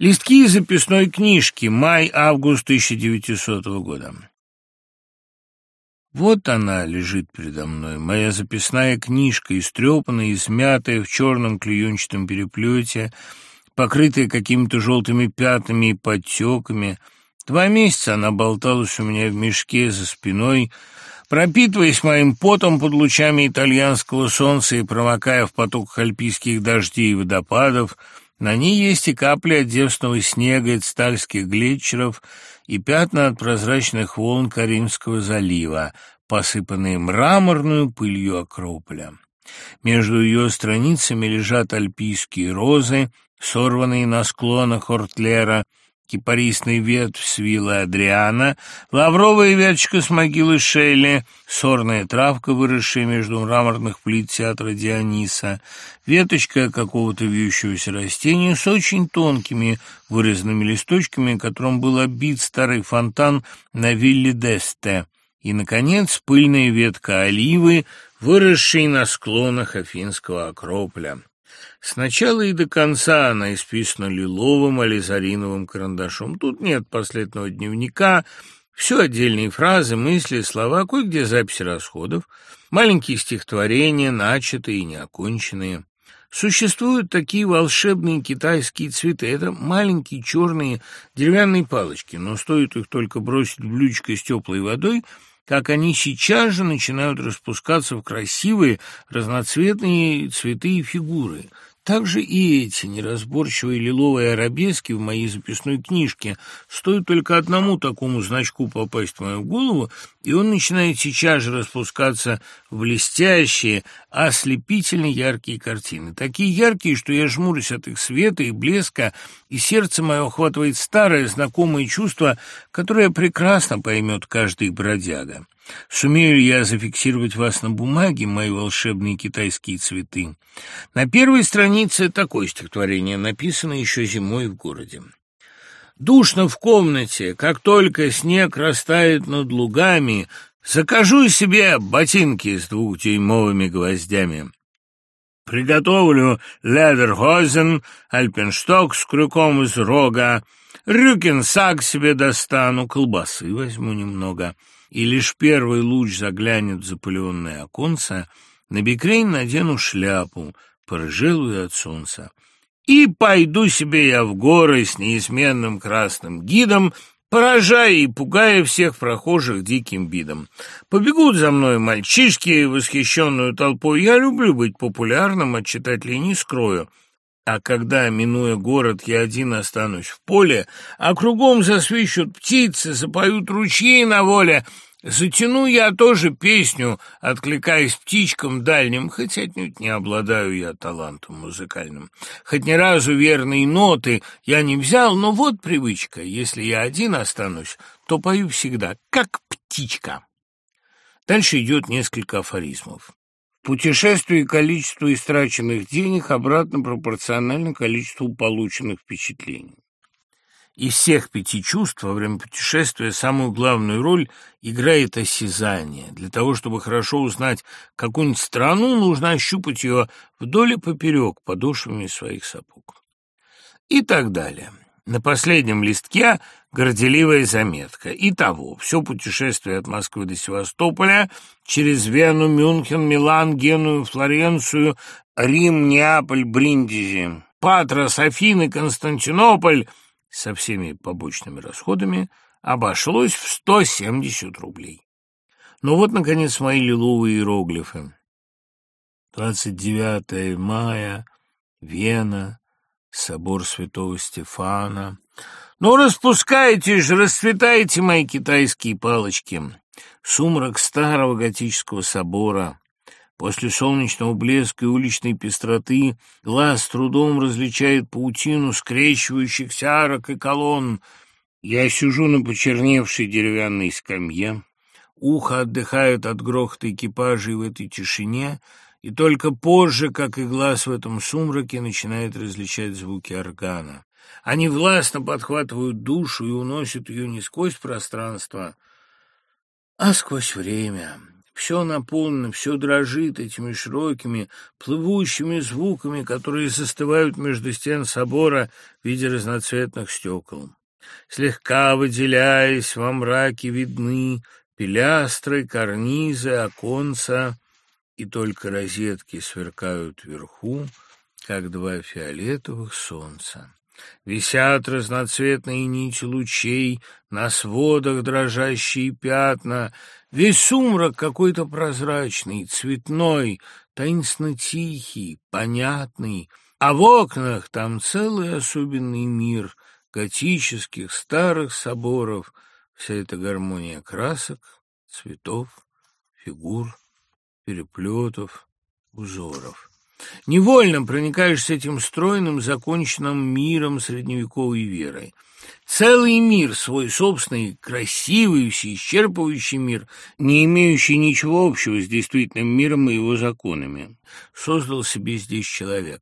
Листки из записной книжки. Май-август 1900 года. Вот она лежит передо мной, моя записная книжка, истрепанная, измятая в черном клеенчатом переплете, покрытая какими-то желтыми пятнами и подтеками. Два месяца она болталась у меня в мешке за спиной, пропитываясь моим потом под лучами итальянского солнца и промокая в потоках альпийских дождей и водопадов — на ней есть и капли от девственного снега и стальских глетчеров, и пятна от прозрачных волн Каримского залива, посыпанные мраморную пылью Акрополя. Между ее страницами лежат альпийские розы, сорванные на склонах Ортлера, кипарисный ветвь с виллы Адриана, лавровая веточка с могилы Шелли, сорная травка, выросшая между мраморных плит театра Диониса, веточка какого-то вьющегося растения с очень тонкими вырезанными листочками, которым был обит старый фонтан на вилле Десте, и, наконец, пыльная ветка оливы, выросшей на склонах Афинского Акрополя. Сначала и до конца она исписана лиловым ализариновым карандашом. Тут нет последнего дневника, все отдельные фразы, мысли, слова, кое-где записи расходов, маленькие стихотворения, начатые и неоконченные. Существуют такие волшебные китайские цветы. Это маленькие черные деревянные палочки, но стоит их только бросить в блюдечко с теплой водой – как они сейчас же начинают распускаться в красивые разноцветные цветы и фигуры – также и эти неразборчивые лиловые арабески в моей записной книжке. Стоит только одному такому значку попасть в мою голову, и он начинает сейчас же распускаться блестящие, ослепительно яркие картины. Такие яркие, что я жмурюсь от их света и блеска, и сердце мое охватывает старое знакомое чувство, которое прекрасно поймет каждый бродяга. Сумею я зафиксировать вас на бумаге, мои волшебные китайские цветы? На первой странице такое стихотворение, написано еще зимой в городе. Душно в комнате, как только снег растает над лугами, закажу себе ботинки с двухдюймовыми гвоздями. Приготовлю ледерхозен, альпеншток с крюком из рога, рюкинсак себе достану, колбасы возьму немного — и лишь первый луч заглянет в запыленное оконце, на бекрень надену шляпу, порыжелую от солнца. И пойду себе я в горы с неизменным красным гидом, поражая и пугая всех прохожих диким видом. Побегут за мной мальчишки, восхищенную толпой. Я люблю быть популярным, от читателей не скрою. А когда, минуя город, я один останусь в поле, а кругом засвищут птицы, запоют ручьи на воле, затяну я тоже песню, откликаясь птичкам дальним, хоть отнюдь не обладаю я талантом музыкальным. Хоть ни разу верные ноты я не взял, но вот привычка. Если я один останусь, то пою всегда, как птичка. Дальше идет несколько афоризмов. Путешествие и количество истраченных денег обратно пропорционально количеству полученных впечатлений. Из всех пяти чувств во время путешествия самую главную роль играет осязание. Для того, чтобы хорошо узнать какую-нибудь страну, нужно ощупать ее вдоль и поперек подошвами своих сапог. И так далее. На последнем листке горделивая заметка. Итого, все путешествие от Москвы до Севастополя через Вену, Мюнхен, Милан, Геную, Флоренцию, Рим, Неаполь, Бриндизи, Патрос, Афины, Константинополь со всеми побочными расходами обошлось в 170 рублей. Ну вот, наконец, мои лиловые иероглифы. 29 мая, Вена, собор святого Стефана. Ну, распускайте же, расцветайте мои китайские палочки. Сумрак старого готического собора. После солнечного блеска и уличной пестроты глаз трудом различает паутину скрещивающихся арок и колонн. Я сижу на почерневшей деревянной скамье, ухо отдыхает от грохота экипажей в этой тишине — и только позже, как и глаз в этом сумраке, начинает различать звуки органа. Они властно подхватывают душу и уносят ее не сквозь пространство, а сквозь время. Все наполнено, все дрожит этими широкими, плывущими звуками, которые застывают между стен собора в виде разноцветных стекол. Слегка выделяясь во мраке видны пилястры, карнизы, оконца, и только розетки сверкают вверху, как два фиолетовых солнца. Висят разноцветные нити лучей, на сводах дрожащие пятна. Весь сумрак какой-то прозрачный, цветной, таинственно тихий, понятный. А в окнах там целый особенный мир готических старых соборов. Вся эта гармония красок, цветов, фигур, переплетов, узоров. Невольно проникаешься этим стройным, законченным миром средневековой верой. Целый мир, свой собственный, красивый, исчерпывающий мир, не имеющий ничего общего с действительным миром и его законами, создал себе здесь человек.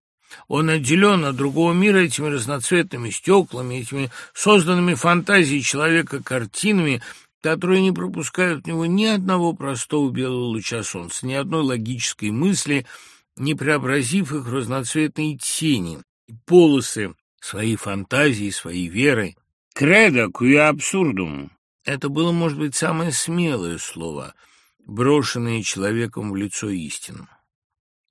Он отделен от другого мира этими разноцветными стеклами, этими созданными фантазией человека картинами, которые не пропускают в него ни одного простого белого луча солнца, ни одной логической мысли – не преобразив их в разноцветные тени полосы своей фантазии, своей веры. «Кредо куя абсурдум» — это было, может быть, самое смелое слово, брошенное человеком в лицо истину.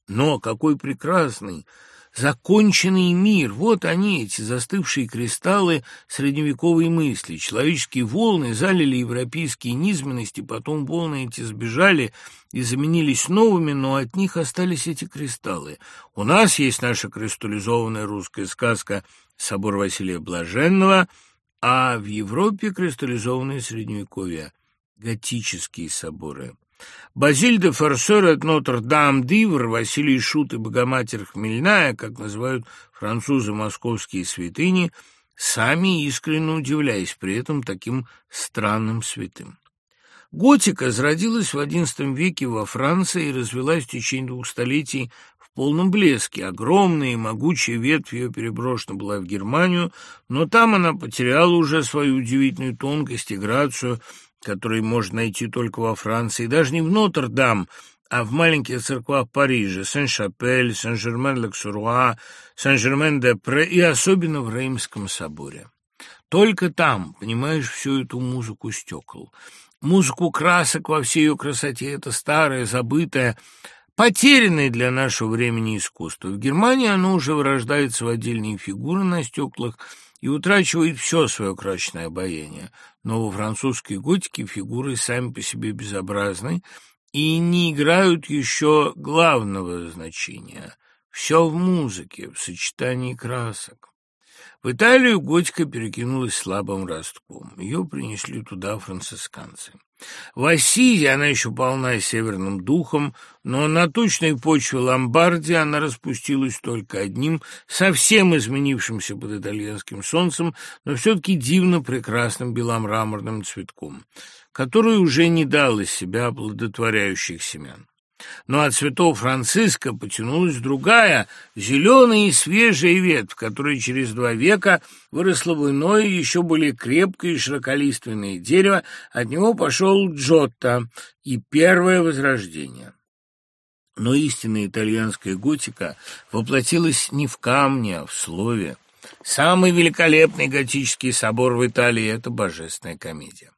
Но какой прекрасный, Законченный мир, вот они, эти застывшие кристаллы средневековой мысли. Человеческие волны залили европейские низменности, потом волны эти сбежали и заменились новыми, но от них остались эти кристаллы. У нас есть наша кристаллизованная русская сказка «Собор Василия Блаженного», а в Европе кристаллизованные средневековья, готические соборы. Базиль де Форсер от Нотр-Дам-Дивр, Василий Шут и Богоматерь Хмельная, как называют французы московские святыни, сами искренне удивляясь при этом таким странным святым. Готика зародилась в XI веке во Франции и развелась в течение двух столетий в полном блеске. Огромная и могучая ветвь ее переброшена была в Германию, но там она потеряла уже свою удивительную тонкость и грацию – который можно найти только во Франции, даже не в Нотр-Дам, а в маленьких церквах Парижа, Сен-Шапель, Сен-Жермен-Лексуруа, Сен-Жермен-де-Пре и особенно в Реймском соборе. Только там понимаешь всю эту музыку стекол, музыку красок во всей ее красоте, это старое, забытое, потерянное для нашего времени искусство. В Германии оно уже вырождается в отдельные фигуры на стеклах – и утрачивает все свое красочное обаяние. Но во французской готике фигуры сами по себе безобразны и не играют еще главного значения. Все в музыке, в сочетании красок. В Италию готика перекинулась слабым ростком. Ее принесли туда францисканцы. В Ассизе она еще полна северным духом, но на точной почве Ломбардии она распустилась только одним, совсем изменившимся под итальянским солнцем, но все-таки дивно прекрасным беломраморным цветком, который уже не дал из себя оплодотворяющих семян. Но от цветов Франциска потянулась другая, зеленая и свежая ветвь, которая через два века выросла в иное, еще более крепкое и широколиственное дерево. От него пошел Джотто и первое возрождение. Но истинная итальянская готика воплотилась не в камне, а в слове. Самый великолепный готический собор в Италии – это божественная комедия.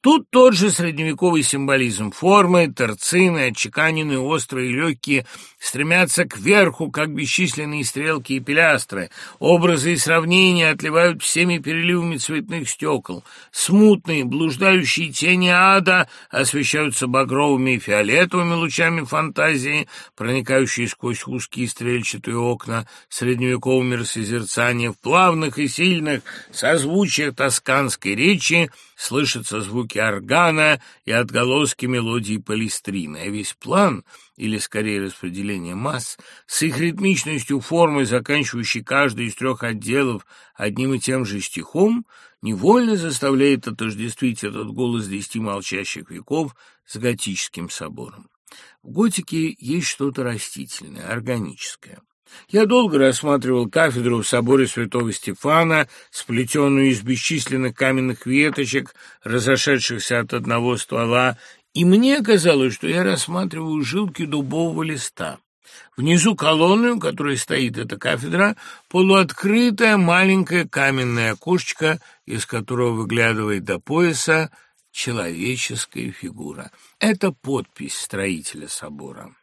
Тут тот же средневековый символизм. Формы, торцины, отчеканенные, острые, легкие, стремятся кверху, как бесчисленные стрелки и пилястры. Образы и сравнения отливают всеми переливами цветных стекол. Смутные, блуждающие тени ада освещаются багровыми и фиолетовыми лучами фантазии, проникающие сквозь узкие стрельчатые окна средневекового миросозерцания в плавных и сильных созвучиях тосканской речи, слышатся звуки органа и отголоски мелодии полистрины, а весь план, или скорее распределение масс, с их ритмичностью формы, заканчивающей каждый из трех отделов одним и тем же стихом, невольно заставляет отождествить этот голос десяти молчащих веков с готическим собором. В готике есть что-то растительное, органическое. Я долго рассматривал кафедру в соборе святого Стефана, сплетенную из бесчисленных каменных веточек, разошедшихся от одного ствола, и мне казалось, что я рассматриваю жилки дубового листа. Внизу колонны, у которой стоит эта кафедра, полуоткрытое маленькое каменное окошечко, из которого выглядывает до пояса человеческая фигура. Это подпись строителя собора.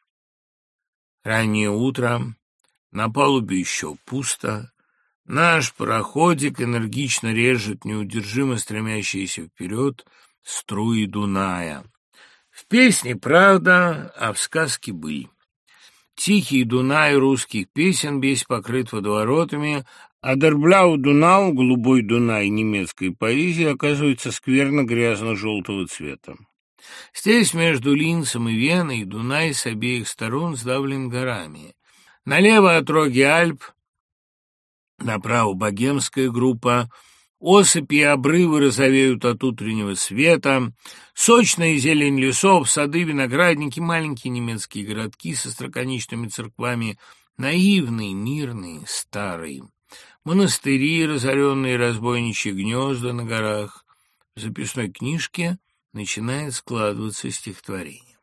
Раннее утро, на палубе еще пусто, наш пароходик энергично режет неудержимо стремящиеся вперед струи Дуная. В песне правда, а в сказке быль. Тихий Дунай русских песен весь покрыт водоворотами, а Дербляу Дунау, голубой Дунай немецкой поэзии, оказывается скверно грязно-желтого цвета. Здесь между Линцем и Веной Дунай с обеих сторон сдавлен горами. Налево отроги Альп, направо богемская группа, осыпи и обрывы розовеют от утреннего света, сочная зелень лесов, сады, виноградники, маленькие немецкие городки со строконечными церквами, наивные, мирные, старые монастыри, разоренные разбойничьи гнезда на горах. В записной книжке начинает складываться стихотворение.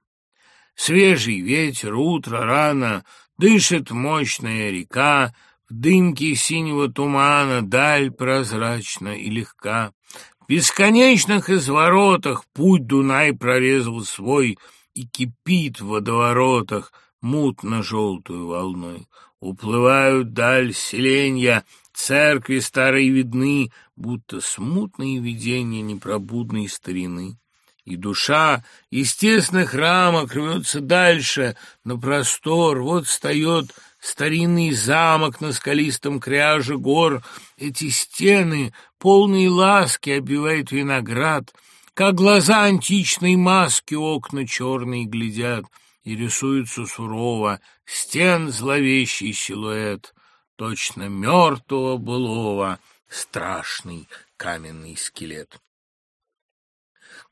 Свежий ветер, утро, рано, дышит мощная река, в дымке синего тумана даль прозрачна и легка. В бесконечных изворотах путь Дунай прорезал свой и кипит в водоворотах мутно-желтую волной. Уплывают даль селенья, Церкви старые видны, будто смутные видения непробудной старины. И душа из тесных рамок рвется дальше, на простор. Вот встает старинный замок на скалистом кряже гор. Эти стены, полные ласки, обивает виноград. Как глаза античной маски окна черные глядят, и рисуется сурово стен зловещий силуэт точно мертвого былого, страшный каменный скелет.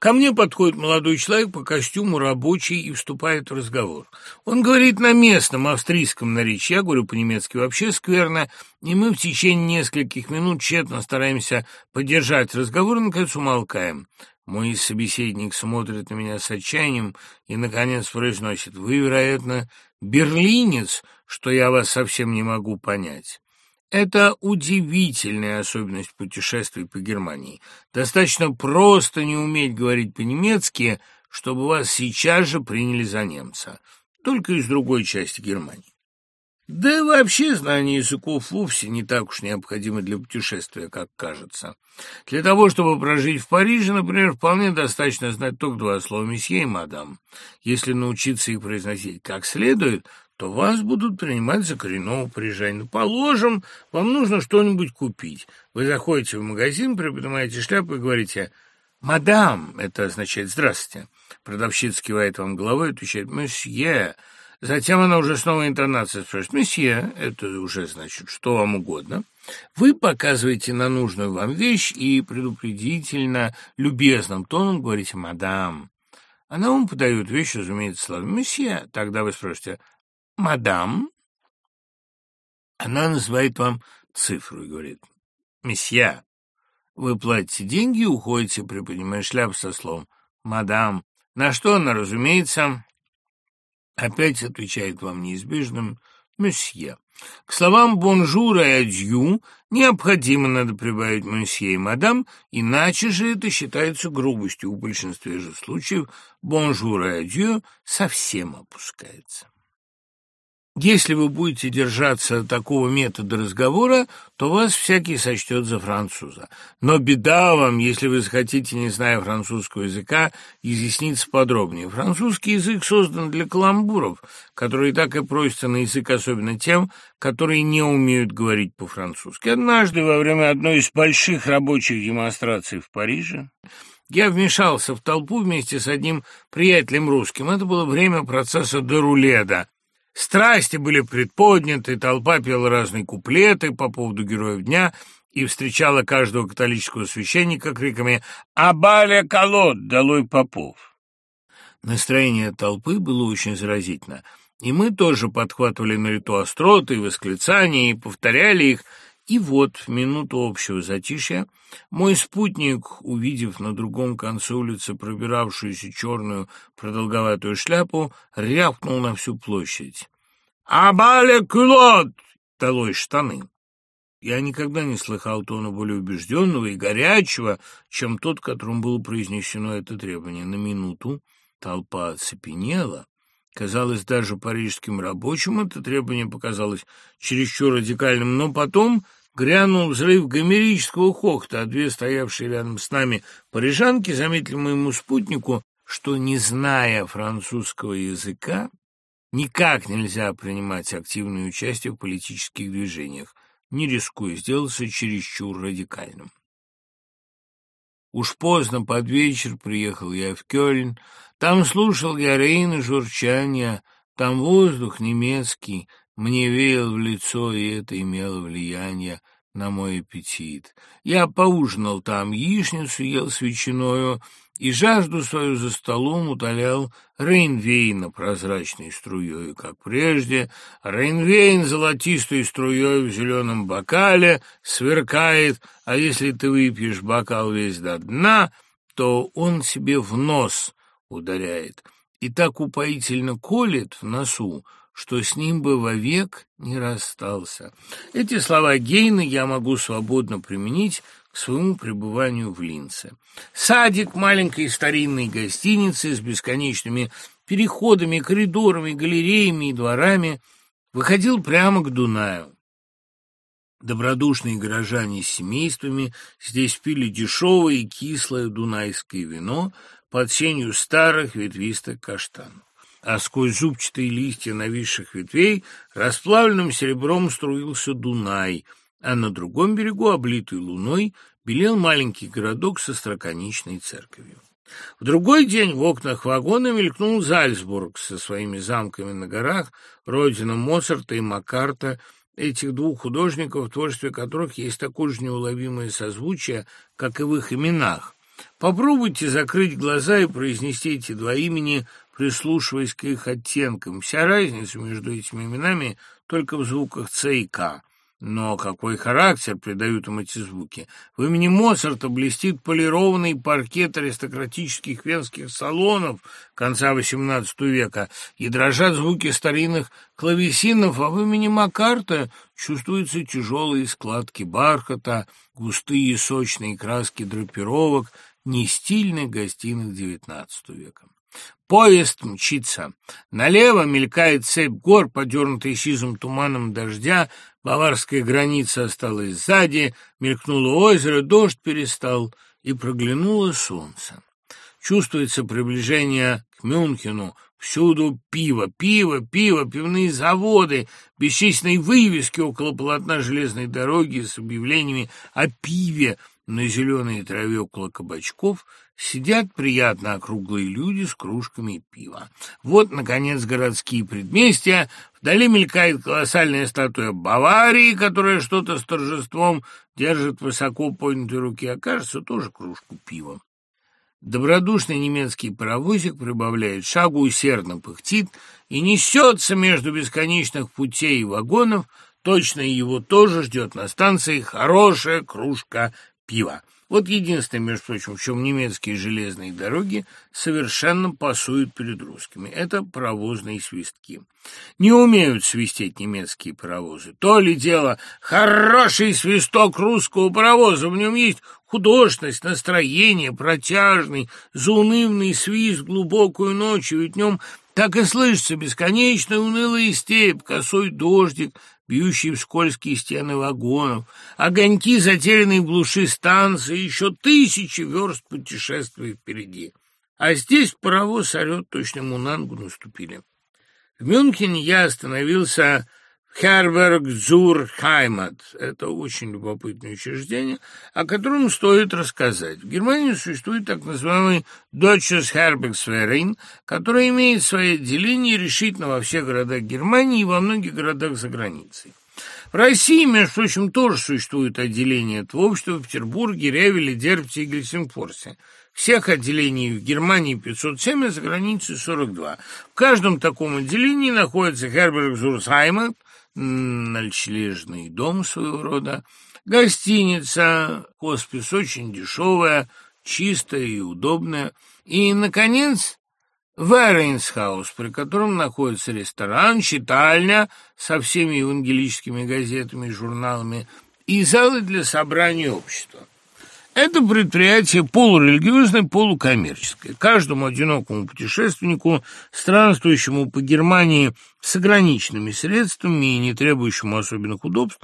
Ко мне подходит молодой человек по костюму рабочий и вступает в разговор. Он говорит на местном австрийском наречии, я говорю по-немецки вообще скверно, и мы в течение нескольких минут тщетно стараемся поддержать разговор и, наконец, умолкаем. Мой собеседник смотрит на меня с отчаянием и, наконец, произносит, «Вы, вероятно, берлинец, что я вас совсем не могу понять». Это удивительная особенность путешествий по Германии. Достаточно просто не уметь говорить по-немецки, чтобы вас сейчас же приняли за немца, только из другой части Германии. Да и вообще знание языков вовсе не так уж необходимо для путешествия, как кажется. Для того, чтобы прожить в Париже, например, вполне достаточно знать только два слова «месье» и «мадам». Если научиться их произносить как следует, то вас будут принимать за коренного парижанина. Положим, вам нужно что-нибудь купить. Вы заходите в магазин, приподнимаете шляпу и говорите «Мадам», это означает «здравствуйте». Продавщица кивает вам головой и отвечает «Месье». Затем она уже снова интонация спрашивает «Месье», это уже значит «что вам угодно». Вы показываете на нужную вам вещь и предупредительно, любезным тоном говорите «Мадам». Она вам подает вещь, разумеется, словами «Месье». Тогда вы спросите «Мадам?» Она называет вам цифру и говорит «Месье». Вы платите деньги и уходите, приподнимая шляпу со словом «Мадам». На что она, разумеется, опять отвечает вам неизбежным «Месье». К словам «бонжур» и «адью» необходимо надо прибавить «месье» и «мадам», иначе же это считается грубостью. В большинстве же случаев «бонжур» и «адью» совсем опускается. Если вы будете держаться такого метода разговора, то вас всякий сочтет за француза. Но беда вам, если вы захотите, не зная французского языка, изъясниться подробнее. Французский язык создан для каламбуров, которые так и просятся на язык, особенно тем, которые не умеют говорить по-французски. Однажды, во время одной из больших рабочих демонстраций в Париже, я вмешался в толпу вместе с одним приятелем русским. Это было время процесса Деруледа, Страсти были предподняты, толпа пела разные куплеты по поводу героев дня и встречала каждого католического священника криками «Абаля колод! Долой попов!». Настроение толпы было очень заразительно, и мы тоже подхватывали на лету остроты и восклицания и повторяли их, И вот, в минуту общего затишья, мой спутник, увидев на другом конце улицы пробиравшуюся черную продолговатую шляпу, рявкнул на всю площадь. «Абале кулот!» — долой штаны. Я никогда не слыхал тона более убежденного и горячего, чем тот, которым было произнесено это требование. На минуту толпа оцепенела. Казалось, даже парижским рабочим это требование показалось чересчур радикальным, но потом Грянул взрыв гомерического хохта, а две стоявшие рядом с нами парижанки заметили моему спутнику, что, не зная французского языка, никак нельзя принимать активное участие в политических движениях, не рискуя сделаться чересчур радикальным. Уж поздно под вечер приехал я в Кёльн, там слушал я рейны журчания, там воздух немецкий, мне веял в лицо, и это имело влияние на мой аппетит. Я поужинал там яичницу, ел с ветчиною, и жажду свою за столом утолял Рейнвейна прозрачной струей, как прежде. Рейнвейн золотистой струей в зеленом бокале сверкает, а если ты выпьешь бокал весь до дна, то он себе в нос ударяет и так упоительно колет в носу, что с ним бы вовек не расстался. Эти слова Гейна я могу свободно применить к своему пребыванию в Линце. Садик маленькой старинной гостиницы с бесконечными переходами, коридорами, галереями и дворами выходил прямо к Дунаю. Добродушные горожане с семействами здесь пили дешевое и кислое дунайское вино под сенью старых ветвистых каштанов а сквозь зубчатые листья нависших ветвей расплавленным серебром струился Дунай, а на другом берегу, облитый луной, белел маленький городок со строконечной церковью. В другой день в окнах вагона мелькнул Зальцбург со своими замками на горах, родина Моцарта и Маккарта, этих двух художников, в творчестве которых есть такое же неуловимое созвучие, как и в их именах. Попробуйте закрыть глаза и произнести эти два имени прислушиваясь к их оттенкам. Вся разница между этими именами только в звуках «ц» и «к». Но какой характер придают им эти звуки? В имени Моцарта блестит полированный паркет аристократических венских салонов конца XVIII века, и дрожат звуки старинных клавесинов, а в имени Маккарта чувствуются тяжелые складки бархата, густые сочные краски драпировок, нестильных гостиных XIX века. Поезд мчится. Налево мелькает цепь гор, подернутая сизым туманом дождя. Баварская граница осталась сзади. Мелькнуло озеро, дождь перестал, и проглянуло солнце. Чувствуется приближение к Мюнхену. Всюду пиво, пиво, пиво, пивные заводы, бесчисленные вывески около полотна железной дороги с объявлениями о пиве, на зеленой траве около кабачков сидят приятно округлые люди с кружками пива. Вот, наконец, городские предместья. Вдали мелькает колоссальная статуя Баварии, которая что-то с торжеством держит высоко поднятой руки, а кажется, тоже кружку пива. Добродушный немецкий паровозик прибавляет шагу, усердно пыхтит и несется между бесконечных путей и вагонов, Точно его тоже ждет на станции хорошая кружка пива. Вот единственное, между прочим, в чем немецкие железные дороги совершенно пасуют перед русскими. Это паровозные свистки. Не умеют свистеть немецкие паровозы. То ли дело хороший свисток русского паровоза. В нем есть художественность, настроение, протяжный, заунывный свист глубокую ночью. Ведь в нем так и слышится бесконечная унылая степь, косой дождик, бьющие в скользкие стены вагонов, огоньки, затерянные в глуши станции, еще тысячи верст путешествия впереди. А здесь паровоз орет, точно ему на ногу наступили. В Мюнхене я остановился Херберг Зур Хаймат. Это очень любопытное учреждение, о котором стоит рассказать. В Германии существует так называемый Deutsches Herbergsverein, который имеет свои отделения решительно во всех городах Германии и во многих городах за границей. В России, между прочим, тоже существует отделение этого общества в Петербурге, Ревеле, Дербте и Гельсингфорсе. Всех отделений в Германии 507, а за границей 42. В каждом таком отделении находится Херберг Зурсхаймат – ночлежный дом своего рода, гостиница, хоспиц очень дешевая, чистая и удобная, и, наконец, Vereinshaus, при котором находится ресторан, читальня со всеми евангелическими газетами и журналами и залы для собрания общества. Это предприятие полурелигиозное, полукоммерческое. Каждому одинокому путешественнику, странствующему по Германии с ограниченными средствами и не требующему особенных удобств,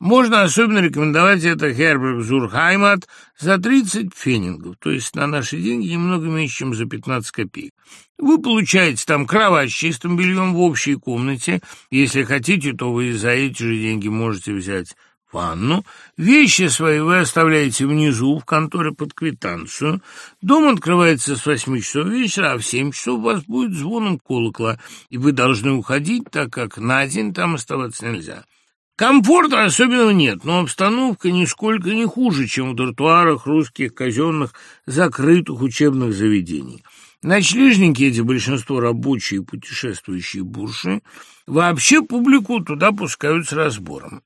можно особенно рекомендовать это Херберг Зурхаймат за 30 фенингов, то есть на наши деньги немного меньше, чем за 15 копеек. Вы получаете там кровать с чистым бельем в общей комнате. Если хотите, то вы за эти же деньги можете взять ванну, вещи свои вы оставляете внизу, в конторе под квитанцию. Дом открывается с восьми часов вечера, а в семь часов у вас будет звоном колокола, и вы должны уходить, так как на день там оставаться нельзя. Комфорта особенного нет, но обстановка нисколько не хуже, чем в тротуарах русских казенных закрытых учебных заведений. Ночлежники эти, большинство рабочие и путешествующие бурши, вообще публику туда пускают с разбором.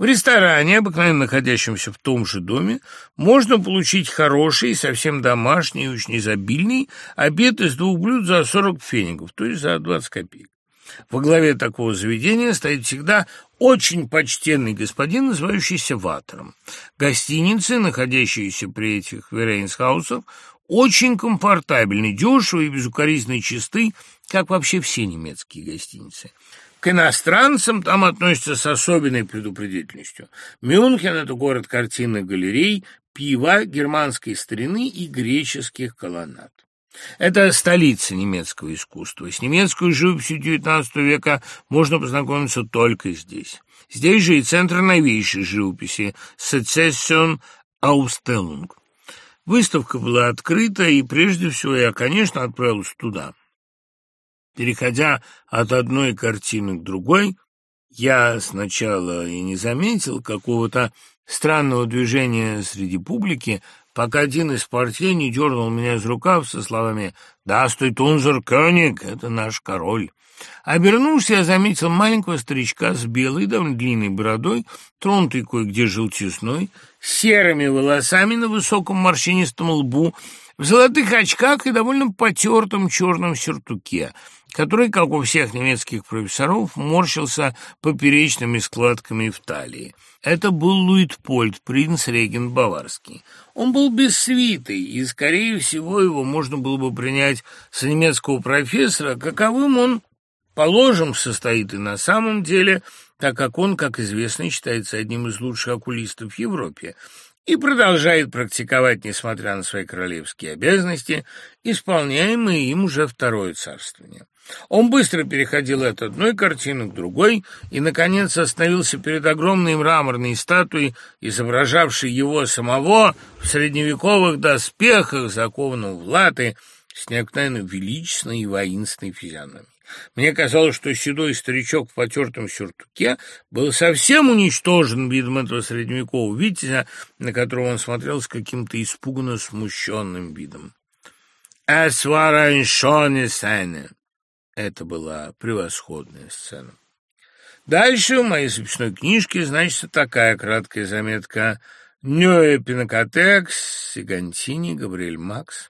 В ресторане, обыкновенно находящемся в том же доме, можно получить хороший, совсем домашний, очень изобильный обед из двух блюд за 40 фенигов, то есть за 20 копеек. Во главе такого заведения стоит всегда очень почтенный господин, называющийся Ватером. Гостиницы, находящиеся при этих Верейнсхаусах, очень комфортабельны, дешевы и безукоризненно чисты, как вообще все немецкие гостиницы. К иностранцам там относятся с особенной предупредительностью. Мюнхен – это город картинных галерей, пива, германской старины и греческих колоннад. Это столица немецкого искусства. С немецкой живописью XIX века можно познакомиться только здесь. Здесь же и центр новейшей живописи – Secession Ausstellung. Выставка была открыта, и прежде всего я, конечно, отправился туда. Переходя от одной картины к другой, я сначала и не заметил какого-то странного движения среди публики, пока один из портье не дернул меня из рукав со словами «Да, стой, Тунзер Кёник, это наш король». Обернулся, я заметил маленького старичка с белой, довольно длинной бородой, тронутой кое-где желтизной, серыми волосами на высоком морщинистом лбу, в золотых очках и довольно потертом черном сюртуке — который, как у всех немецких профессоров, морщился поперечными складками в талии. Это был Луитпольд, принц Реген Баварский. Он был без свиты, и, скорее всего, его можно было бы принять за немецкого профессора, каковым он, положим, состоит и на самом деле, так как он, как известно, считается одним из лучших окулистов в Европе, и продолжает практиковать, несмотря на свои королевские обязанности, исполняемые им уже второе царствование. Он быстро переходил от одной картины к другой и, наконец, остановился перед огромной мраморной статуей, изображавшей его самого в средневековых доспехах, закованного в латы, с необыкновенно величественной и воинственной физиономией. Мне казалось, что седой старичок в потертом сюртуке был совсем уничтожен видом этого средневекового витязя, на которого он смотрел с каким-то испуганно смущенным видом. «Es war ein schönes Szene», это была превосходная сцена. Дальше в моей записной книжке значится такая краткая заметка «Нёе Пинакотекс, Сигантини, Габриэль Макс».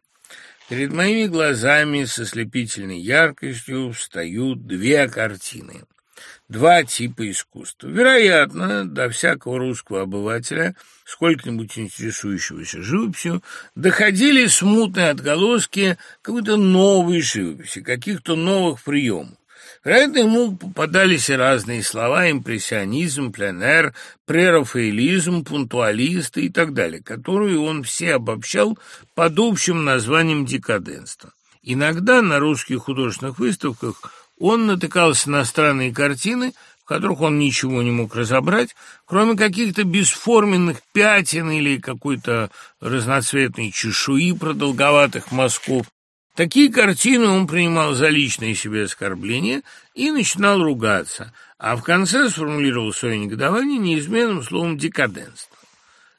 Перед моими глазами со слепительной яркостью встают две картины — два типа искусства. Вероятно, до всякого русского обывателя, сколько-нибудь интересующегося живописью, доходили смутные отголоски какой-то новой живописи, каких-то новых приемов. Вероятно, ему попадались и разные слова – импрессионизм, пленэр, прерафаэлизм, пунктуалисты и так далее, которые он все обобщал под общим названием декаденства. Иногда на русских художественных выставках он натыкался на странные картины, в которых он ничего не мог разобрать, кроме каких-то бесформенных пятен или какой-то разноцветной чешуи продолговатых мазков. Такие картины он принимал за личное себе оскорбление и начинал ругаться, а в конце сформулировал свое негодование неизменным словом «декаденство».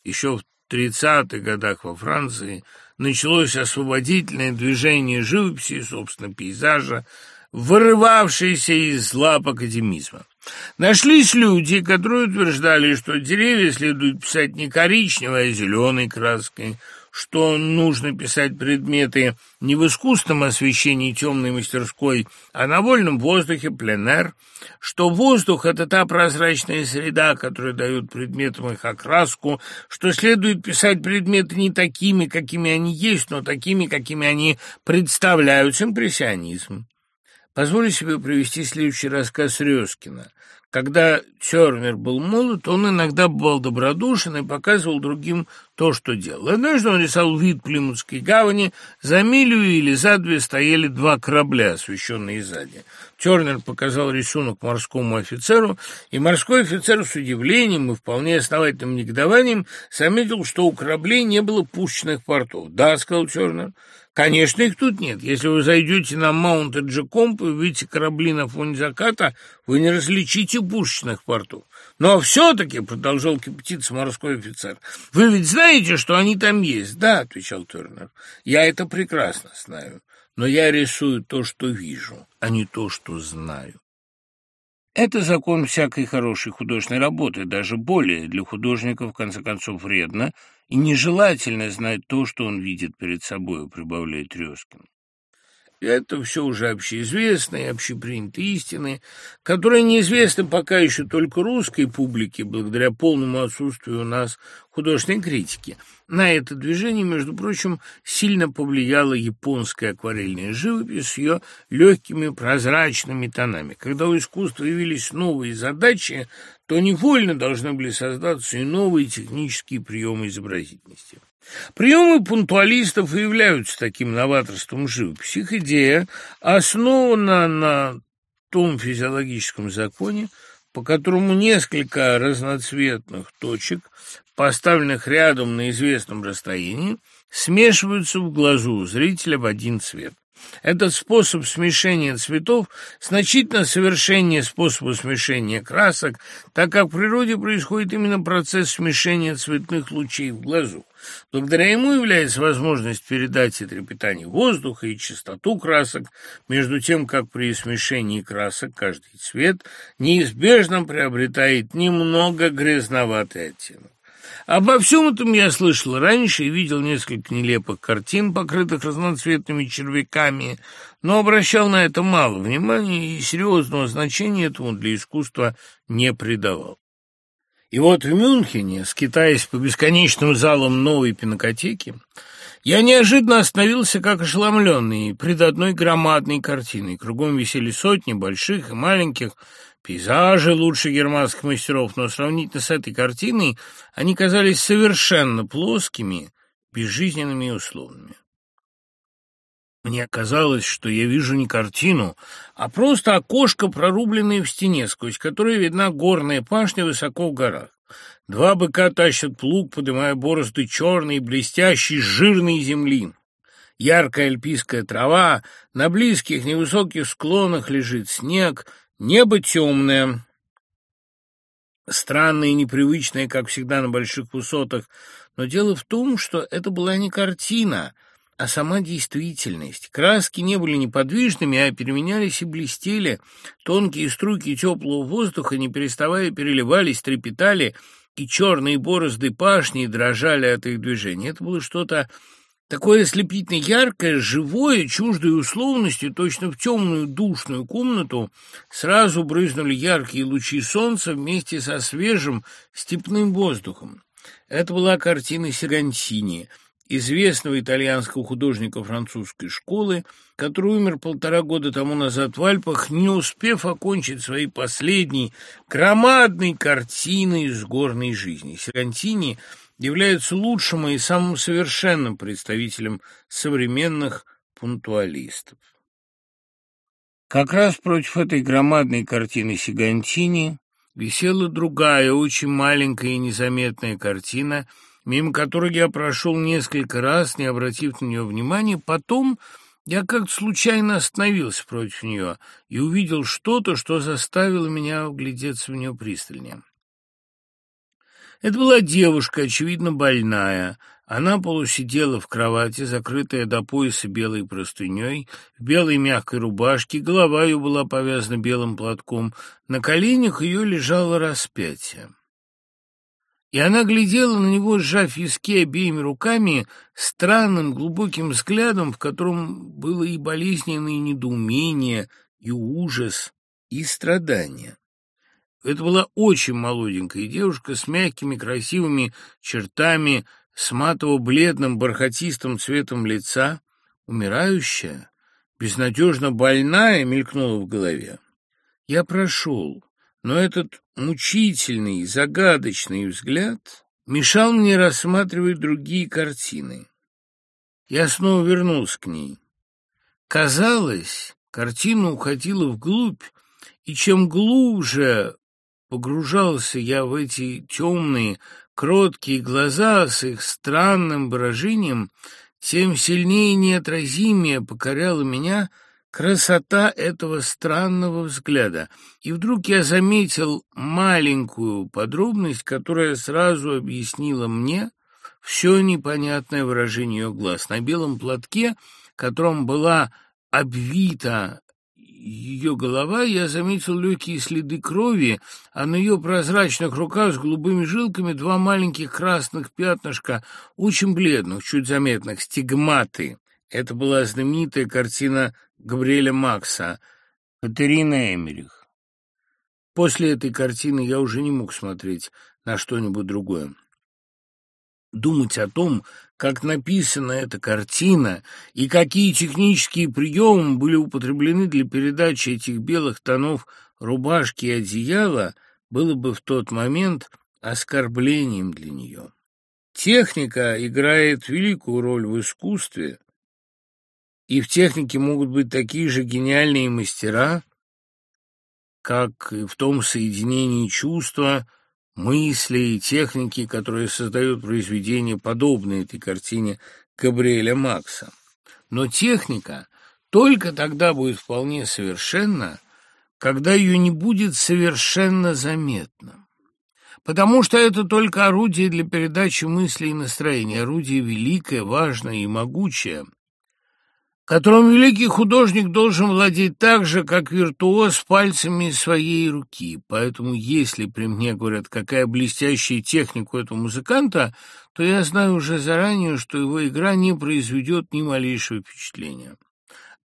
Еще в 30-х годах во Франции началось освободительное движение живописи, собственно, пейзажа, вырывавшийся из лап академизма. Нашлись люди, которые утверждали, что деревья следует писать не коричневой, а зеленой краской, что нужно писать предметы не в искусственном освещении темной мастерской, а на вольном воздухе, пленэр, что воздух – это та прозрачная среда, которая дает предметам их окраску, что следует писать предметы не такими, какими они есть, но такими, какими они представляются, импрессионизм. Позволю себе привести следующий рассказ Резкина. Когда Тернер был молод, он иногда бывал добродушен и показывал другим то, что делал. Однажды он рисовал вид Плимутской гавани, за милю или за две стояли два корабля, освещенные сзади. Тернер показал рисунок морскому офицеру, и морской офицер с удивлением и вполне основательным негодованием заметил, что у кораблей не было пушечных портов. «Да», — сказал Тернер, — Конечно, их тут нет. Если вы зайдете на маунт Джекомп и увидите корабли на фоне заката, вы не различите пушечных портов. Но все-таки, — продолжал кипятиться морской офицер, — вы ведь знаете, что они там есть? Да, — отвечал Тернер, — я это прекрасно знаю, но я рисую то, что вижу, а не то, что знаю. Это закон всякой хорошей художественной работы, даже более для художника, в конце концов, вредно и нежелательно знать то, что он видит перед собой, прибавляет Резкин. Это все уже общеизвестные, общепринятые истины, которые неизвестны пока еще только русской публике, благодаря полному отсутствию у нас художественной критики. На это движение, между прочим, сильно повлияла японская акварельная живопись с ее легкими прозрачными тонами. Когда у искусства явились новые задачи, то невольно должны были создаться и новые технические приемы изобразительности. Приемы пунктуалистов и являются таким новаторством живописи. Их идея основана на том физиологическом законе, по которому несколько разноцветных точек, поставленных рядом на известном расстоянии, смешиваются в глазу зрителя в один цвет. Этот способ смешения цветов значительно совершеннее способа смешения красок, так как в природе происходит именно процесс смешения цветных лучей в глазу. Благодаря ему является возможность передать и трепетание воздуха, и чистоту красок, между тем, как при смешении красок каждый цвет неизбежно приобретает немного грязноватый оттенок. Обо всем этом я слышал раньше и видел несколько нелепых картин, покрытых разноцветными червяками, но обращал на это мало внимания и серьезного значения этому для искусства не придавал. И вот в Мюнхене, скитаясь по бесконечным залам новой пинокотеки, я неожиданно остановился как ошеломленный пред одной громадной картиной. Кругом висели сотни больших и маленьких пейзажи лучших германских мастеров, но сравнительно с этой картиной они казались совершенно плоскими, безжизненными и условными. Мне казалось, что я вижу не картину, а просто окошко, прорубленное в стене, сквозь которое видна горная пашня высоко в горах. Два быка тащат плуг, поднимая борозды черной, блестящей, жирной земли. Яркая альпийская трава, на близких невысоких склонах лежит снег, небо темное, странное и непривычное, как всегда на больших высотах, но дело в том, что это была не картина — а сама действительность. Краски не были неподвижными, а переменялись и блестели. Тонкие струйки теплого воздуха, не переставая, переливались, трепетали, и черные борозды пашни дрожали от их движения. Это было что-то такое ослепительно яркое, живое, чуждой условности, точно в темную душную комнату сразу брызнули яркие лучи солнца вместе со свежим степным воздухом. Это была картина Сирантини — известного итальянского художника французской школы, который умер полтора года тому назад в Альпах, не успев окончить своей последней громадной картины из горной жизни. Сирантини является лучшим и самым совершенным представителем современных пунктуалистов. Как раз против этой громадной картины Сигантини висела другая, очень маленькая и незаметная картина – мимо которой я прошел несколько раз, не обратив на нее внимания. Потом я как-то случайно остановился против нее и увидел что-то, что заставило меня углядеться в нее пристальнее. Это была девушка, очевидно, больная. Она полусидела в кровати, закрытая до пояса белой простыней, в белой мягкой рубашке, голова ее была повязана белым платком, на коленях ее лежало распятие. И она глядела на него, сжав виски обеими руками, странным глубоким взглядом, в котором было и болезненное недоумение, и ужас, и страдание. Это была очень молоденькая девушка с мягкими красивыми чертами, с матово-бледным бархатистым цветом лица, умирающая, безнадежно больная, мелькнула в голове. Я прошел, но этот мучительный, загадочный взгляд мешал мне рассматривать другие картины. Я снова вернулся к ней. Казалось, картина уходила вглубь, и чем глубже погружался я в эти темные, кроткие глаза с их странным выражением, тем сильнее и неотразимее покоряла меня красота этого странного взгляда. И вдруг я заметил маленькую подробность, которая сразу объяснила мне все непонятное выражение ее глаз. На белом платке, которым была обвита ее голова, я заметил легкие следы крови, а на ее прозрачных руках с голубыми жилками два маленьких красных пятнышка, очень бледных, чуть заметных, стигматы. Это была знаменитая картина Габриэля Макса «Катерина Эмерих». После этой картины я уже не мог смотреть на что-нибудь другое думать о том, как написана эта картина и какие технические приемы были употреблены для передачи этих белых тонов рубашки и одеяла, было бы в тот момент оскорблением для нее. Техника играет великую роль в искусстве, и в технике могут быть такие же гениальные мастера, как и в том соединении чувства – мысли и техники, которые создают произведения, подобные этой картине Габриэля Макса. Но техника только тогда будет вполне совершенна, когда ее не будет совершенно заметно. Потому что это только орудие для передачи мыслей и настроения, орудие великое, важное и могучее – которым великий художник должен владеть так же, как виртуоз пальцами своей руки. Поэтому, если при мне говорят, какая блестящая техника у этого музыканта, то я знаю уже заранее, что его игра не произведет ни малейшего впечатления.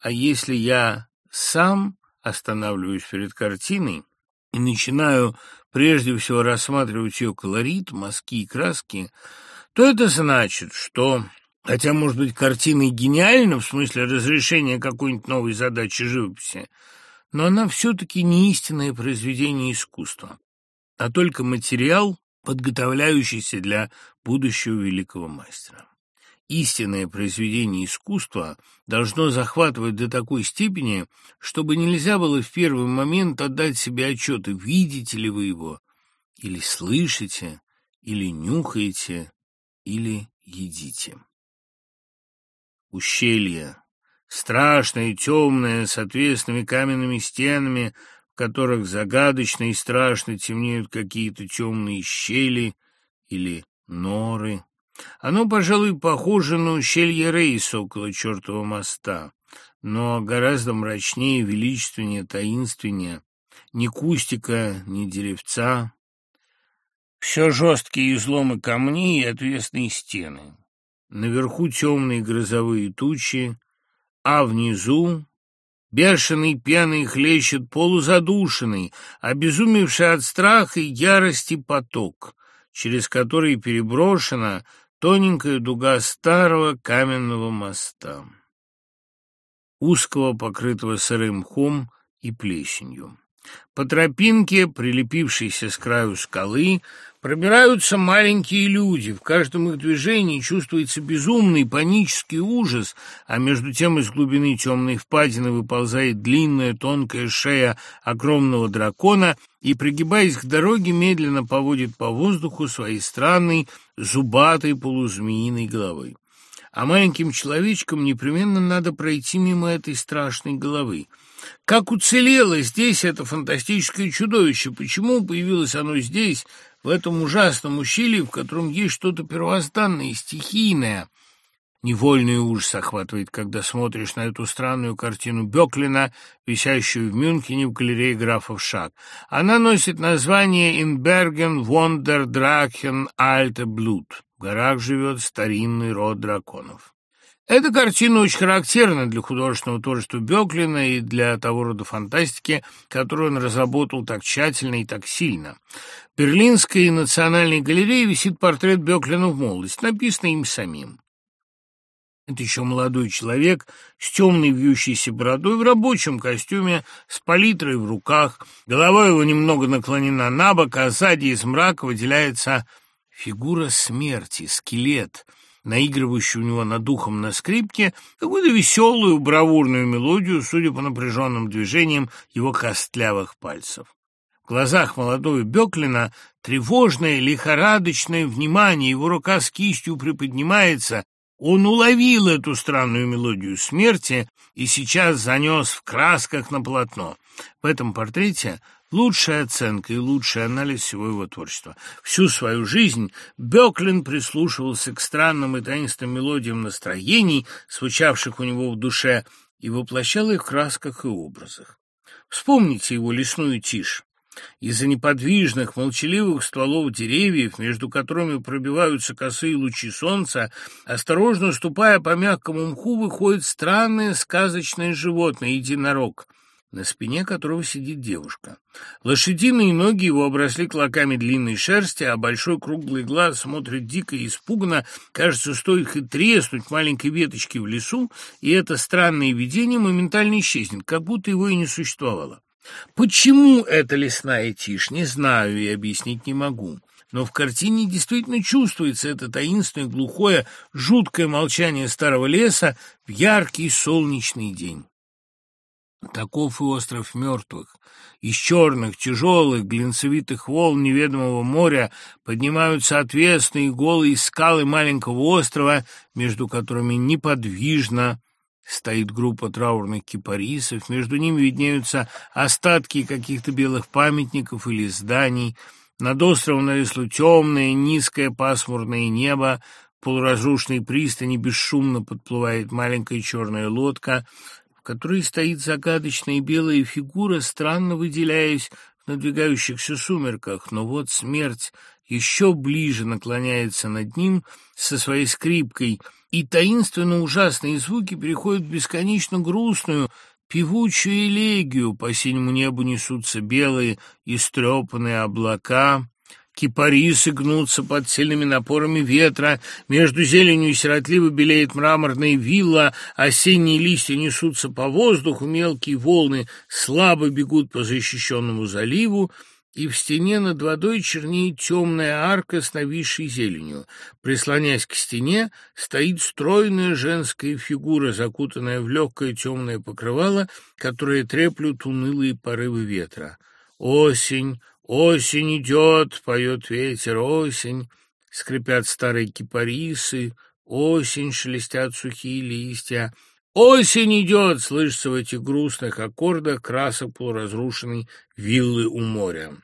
А если я сам останавливаюсь перед картиной и начинаю прежде всего рассматривать ее колорит, мазки и краски, то это значит, что Хотя, может быть, картина и гениальна в смысле разрешения какой-нибудь новой задачи живописи, но она все-таки не истинное произведение искусства, а только материал, подготовляющийся для будущего великого мастера. Истинное произведение искусства должно захватывать до такой степени, чтобы нельзя было в первый момент отдать себе отчет, видите ли вы его, или слышите, или нюхаете, или едите ущелье, страшное и темное, с отвесными каменными стенами, в которых загадочно и страшно темнеют какие-то темные щели или норы. Оно, пожалуй, похоже на ущелье Рейса около чертова моста, но гораздо мрачнее, величественнее, таинственнее. Ни кустика, ни деревца. Все жесткие изломы камней и отвесные стены. Наверху темные грозовые тучи, а внизу бешеный пьяный хлещет полузадушенный, обезумевший от страха и ярости поток, через который переброшена тоненькая дуга старого каменного моста, узкого, покрытого сырым мхом и плесенью. По тропинке, прилепившейся с краю скалы, Пробираются маленькие люди, в каждом их движении чувствуется безумный панический ужас, а между тем из глубины темной впадины выползает длинная тонкая шея огромного дракона и, пригибаясь к дороге, медленно поводит по воздуху своей странной зубатой полузмеиной головой. А маленьким человечкам непременно надо пройти мимо этой страшной головы. Как уцелело здесь это фантастическое чудовище? Почему появилось оно здесь, в этом ужасном ущелье, в котором есть что-то первозданное, стихийное. Невольный ужас охватывает, когда смотришь на эту странную картину Беклина, висящую в Мюнхене в галерее графов Шаг. Она носит название «Инберген Вондер Драхен Альте Блуд». В горах живет старинный род драконов. Эта картина очень характерна для художественного творчества Беклина и для того рода фантастики, которую он разработал так тщательно и так сильно. Берлинской национальной галерее висит портрет Беклина в молодости, написанный им самим. Это еще молодой человек с темной вьющейся бородой в рабочем костюме, с палитрой в руках. Голова его немного наклонена на бок, а сзади из мрака выделяется фигура смерти, скелет — наигрывающий у него над духом на скрипке какую-то веселую бравурную мелодию, судя по напряженным движениям его костлявых пальцев. В глазах молодого Беклина тревожное, лихорадочное внимание, его рука с кистью приподнимается. Он уловил эту странную мелодию смерти и сейчас занес в красках на полотно. В этом портрете Лучшая оценка и лучший анализ всего его творчества. Всю свою жизнь Беклин прислушивался к странным и таинственным мелодиям настроений, звучавших у него в душе, и воплощал их в красках и образах. Вспомните его лесную тишь. Из-за неподвижных, молчаливых стволов деревьев, между которыми пробиваются косые лучи солнца, осторожно ступая по мягкому мху, выходит странное сказочное животное — единорог на спине которого сидит девушка. Лошадиные ноги его обросли клоками длинной шерсти, а большой круглый глаз смотрит дико и испуганно. Кажется, стоит хоть треснуть маленькой веточки в лесу, и это странное видение моментально исчезнет, как будто его и не существовало. Почему эта лесная тишь, не знаю и объяснить не могу. Но в картине действительно чувствуется это таинственное, глухое, жуткое молчание старого леса в яркий солнечный день. Таков и остров мертвых. Из черных, тяжелых, глинцевитых волн неведомого моря поднимаются отвесные голые скалы маленького острова, между которыми неподвижно стоит группа траурных кипарисов, между ними виднеются остатки каких-то белых памятников или зданий. Над островом нависло темное, низкое пасмурное небо, в полуразрушенной пристани бесшумно подплывает маленькая черная лодка — которой стоит загадочная белая фигура, странно выделяясь в надвигающихся сумерках, но вот смерть еще ближе наклоняется над ним со своей скрипкой, и таинственно ужасные звуки переходят в бесконечно грустную, певучую элегию, по синему небу несутся белые истрепанные облака, Кипарисы гнутся под сильными напорами ветра, между зеленью сиротливо белеет мраморная вилла, осенние листья несутся по воздуху, мелкие волны слабо бегут по защищенному заливу, и в стене над водой чернеет темная арка с нависшей зеленью. Прислонясь к стене, стоит стройная женская фигура, закутанная в легкое темное покрывало, которое треплют унылые порывы ветра. Осень, Осень идет, поет ветер, осень, скрипят старые кипарисы, осень, шелестят сухие листья. Осень идет, слышится в этих грустных аккордах красок полуразрушенной виллы у моря.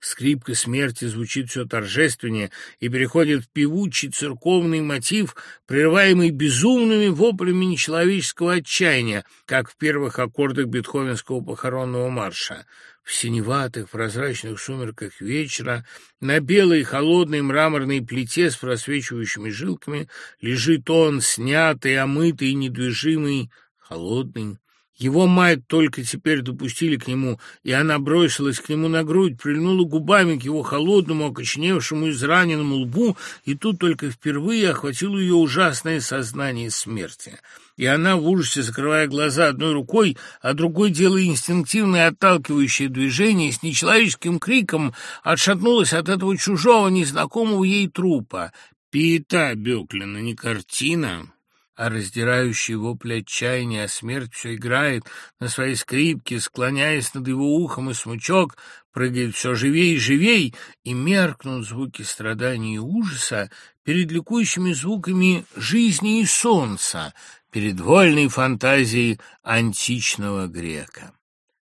Скрипка смерти звучит все торжественнее и переходит в певучий церковный мотив, прерываемый безумными воплями нечеловеческого отчаяния, как в первых аккордах бетховенского похоронного марша. В синеватых прозрачных сумерках вечера на белой холодной мраморной плите с просвечивающими жилками лежит он, снятый, омытый, недвижимый, холодный, его мать только теперь допустили к нему, и она бросилась к нему на грудь, прильнула губами к его холодному, окоченевшему, израненному лбу, и тут только впервые охватило ее ужасное сознание смерти. И она в ужасе, закрывая глаза одной рукой, а другой, делая инстинктивное отталкивающее движение, с нечеловеческим криком отшатнулась от этого чужого, незнакомого ей трупа. Пиета Беклина, не картина, а раздирающий вопли отчаяния, а смерть все играет на своей скрипке, склоняясь над его ухом, и смычок прыгает все живей и живей, и меркнут звуки страданий и ужаса перед ликующими звуками жизни и солнца, перед вольной фантазией античного грека.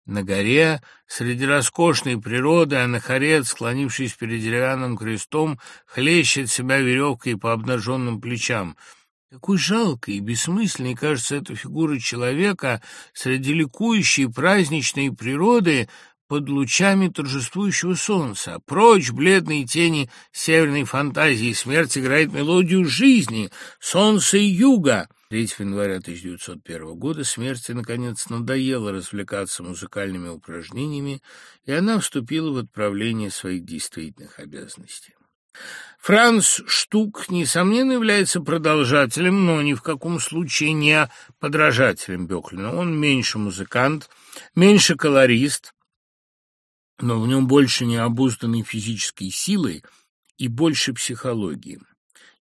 На горе, среди роскошной природы, Анахарет, склонившись перед деревянным крестом, хлещет себя веревкой по обнаженным плечам. Какой жалкой и бессмысленной кажется эта фигура человека среди ликующей праздничной природы под лучами торжествующего солнца. Прочь бледные тени северной фантазии. Смерть играет мелодию жизни, солнца и юга. 3 января 1901 года смерти, наконец, надоело развлекаться музыкальными упражнениями, и она вступила в отправление своих действительных обязанностей. Франц Штук, несомненно, является продолжателем, но ни в каком случае не подражателем Бёклина. Он меньше музыкант, меньше колорист, но в нем больше необузданной физической силы и больше психологии.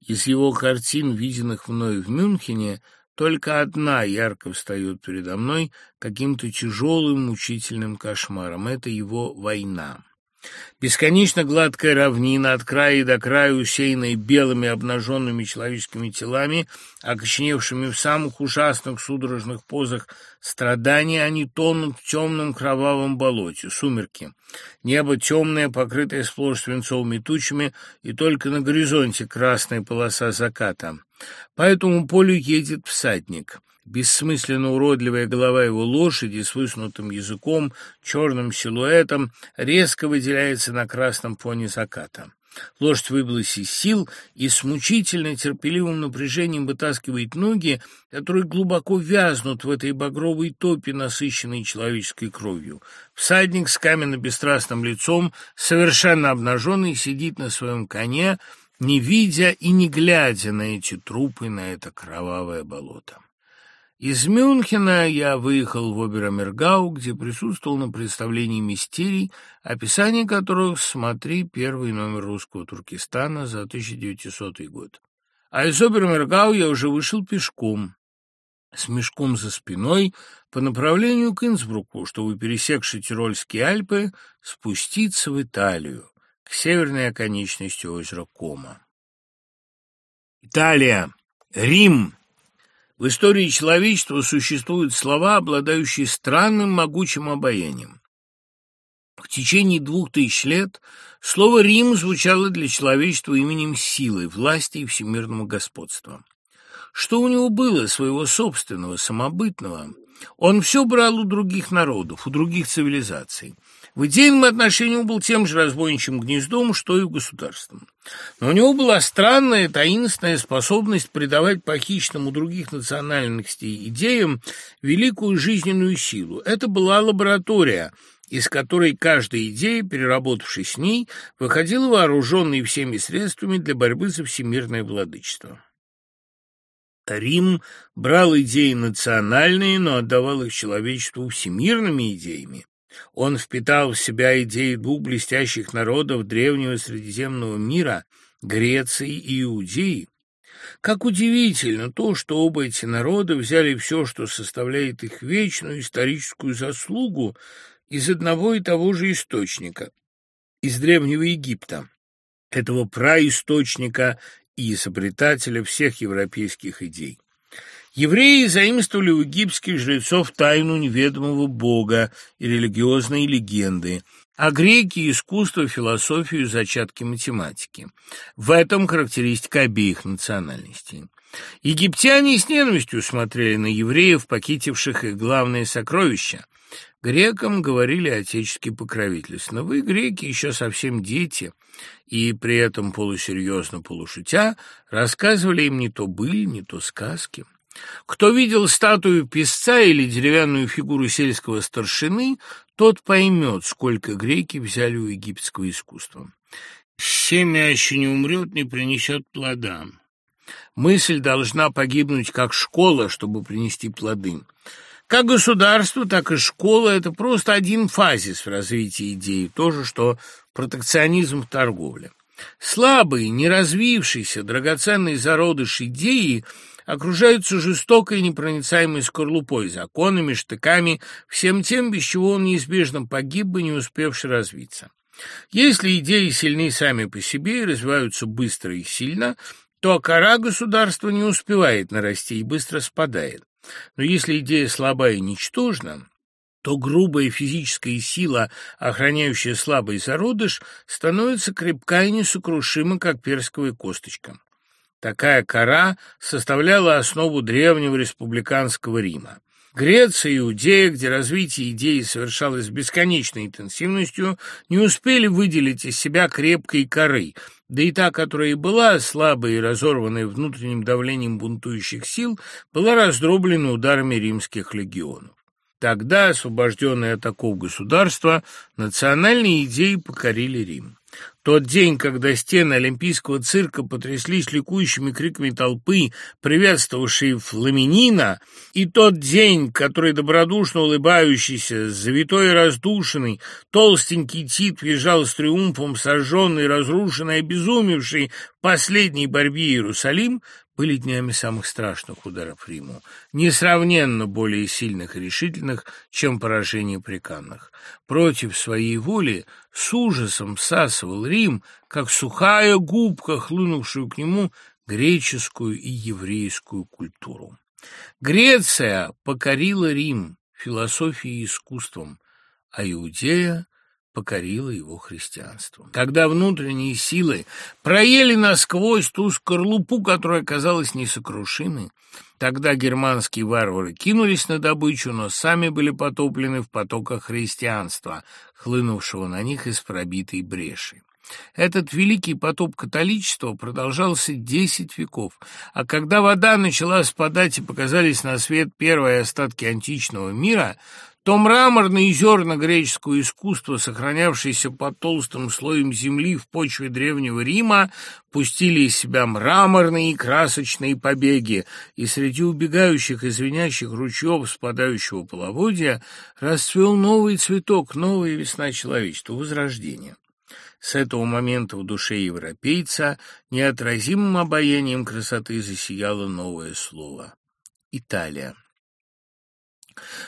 Из его картин, виденных мной в Мюнхене, только одна ярко встает передо мной каким-то тяжелым, мучительным кошмаром. Это его война. Бесконечно гладкая равнина, от края до края усеянная белыми обнаженными человеческими телами, окоченевшими в самых ужасных судорожных позах страдания, они тонут в темном кровавом болоте, сумерки. Небо темное, покрытое сплошь свинцовыми тучами, и только на горизонте красная полоса заката. По этому полю едет всадник — Бессмысленно уродливая голова его лошади с высунутым языком, черным силуэтом резко выделяется на красном фоне заката. Лошадь выбилась из сил и с мучительно терпеливым напряжением вытаскивает ноги, которые глубоко вязнут в этой багровой топе, насыщенной человеческой кровью. Всадник с каменно-бесстрастным лицом, совершенно обнаженный, сидит на своем коне, не видя и не глядя на эти трупы, на это кровавое болото. Из Мюнхена я выехал в Оберамергау, где присутствовал на представлении мистерий, описание которых смотри первый номер русского Туркестана за 1900 год. А из Оберамергау я уже вышел пешком, с мешком за спиной, по направлению к Инсбруку, чтобы, пересекши Тирольские Альпы, спуститься в Италию, к северной оконечности озера Кома. Италия! Рим! В истории человечества существуют слова, обладающие странным могучим обаянием. В течение двух тысяч лет слово «Рим» звучало для человечества именем силы, власти и всемирного господства. Что у него было своего собственного, самобытного? Он все брал у других народов, у других цивилизаций. В идейном отношении он был тем же разбойничьим гнездом, что и в государственном. Но у него была странная, таинственная способность придавать похищенным у других национальностей идеям великую жизненную силу. Это была лаборатория, из которой каждая идея, переработавшись с ней, выходила вооруженной всеми средствами для борьбы за всемирное владычество. Рим брал идеи национальные, но отдавал их человечеству всемирными идеями. Он впитал в себя идеи двух блестящих народов древнего Средиземного мира – Греции и Иудеи. Как удивительно то, что оба эти народа взяли все, что составляет их вечную историческую заслугу, из одного и того же источника – из Древнего Египта, этого праисточника и изобретателя всех европейских идей. Евреи заимствовали у египетских жрецов тайну неведомого бога и религиозные легенды, а греки – искусство, философию, зачатки математики. В этом характеристика обеих национальностей. Египтяне с ненавистью смотрели на евреев, похитивших их главные сокровища. Грекам говорили отечески покровительственно. Вы, греки, еще совсем дети, и при этом полусерьезно, полушутя, рассказывали им не то быль, не то сказки. Кто видел статую песца или деревянную фигуру сельского старшины, тот поймет, сколько греки взяли у египетского искусства. Семя еще не умрет, не принесет плода. Мысль должна погибнуть как школа, чтобы принести плоды. Как государство, так и школа – это просто один фазис в развитии идеи, то же, что протекционизм в торговле. Слабый, неразвившийся, драгоценный зародыш идеи – окружаются жестокой непроницаемой скорлупой, законами, штыками, всем тем, без чего он неизбежно погиб бы, не успевший развиться. Если идеи сильны сами по себе и развиваются быстро и сильно, то кора государства не успевает нарасти и быстро спадает. Но если идея слаба и ничтожна, то грубая физическая сила, охраняющая слабый зародыш, становится крепка и несокрушима, как персковая косточка. Такая кора составляла основу древнего республиканского Рима. Греция и Иудея, где развитие идеи совершалось бесконечной интенсивностью, не успели выделить из себя крепкой коры, да и та, которая и была слабой и разорванной внутренним давлением бунтующих сил, была раздроблена ударами римских легионов. Тогда, освобожденные от оков государства, национальные идеи покорили Рим. Тот день, когда стены Олимпийского цирка потряслись ликующими криками толпы, приветствовавшей Фламинина, и тот день, который добродушно улыбающийся, завитой и раздушенный, толстенький Тит въезжал с триумфом сожженный, разрушенный, обезумевший в последней борьбе Иерусалим, были днями самых страшных ударов Риму, несравненно более сильных и решительных, чем поражение при Каннах. Против своей воли с ужасом всасывал Рим, как сухая губка, хлынувшую к нему греческую и еврейскую культуру. Греция покорила Рим философией и искусством, а Иудея покорило его христианство. Когда внутренние силы проели насквозь ту скорлупу, которая оказалась несокрушимой, тогда германские варвары кинулись на добычу, но сами были потоплены в потоках христианства, хлынувшего на них из пробитой бреши. Этот великий потоп католичества продолжался десять веков, а когда вода начала спадать и показались на свет первые остатки античного мира, то мраморные зерна греческого искусства, сохранявшиеся под толстым слоем земли в почве Древнего Рима, пустили из себя мраморные и красочные побеги, и среди убегающих и звенящих ручьев спадающего половодья расцвел новый цветок, новая весна человечества, возрождение. С этого момента в душе европейца неотразимым обаянием красоты засияло новое слово — Италия.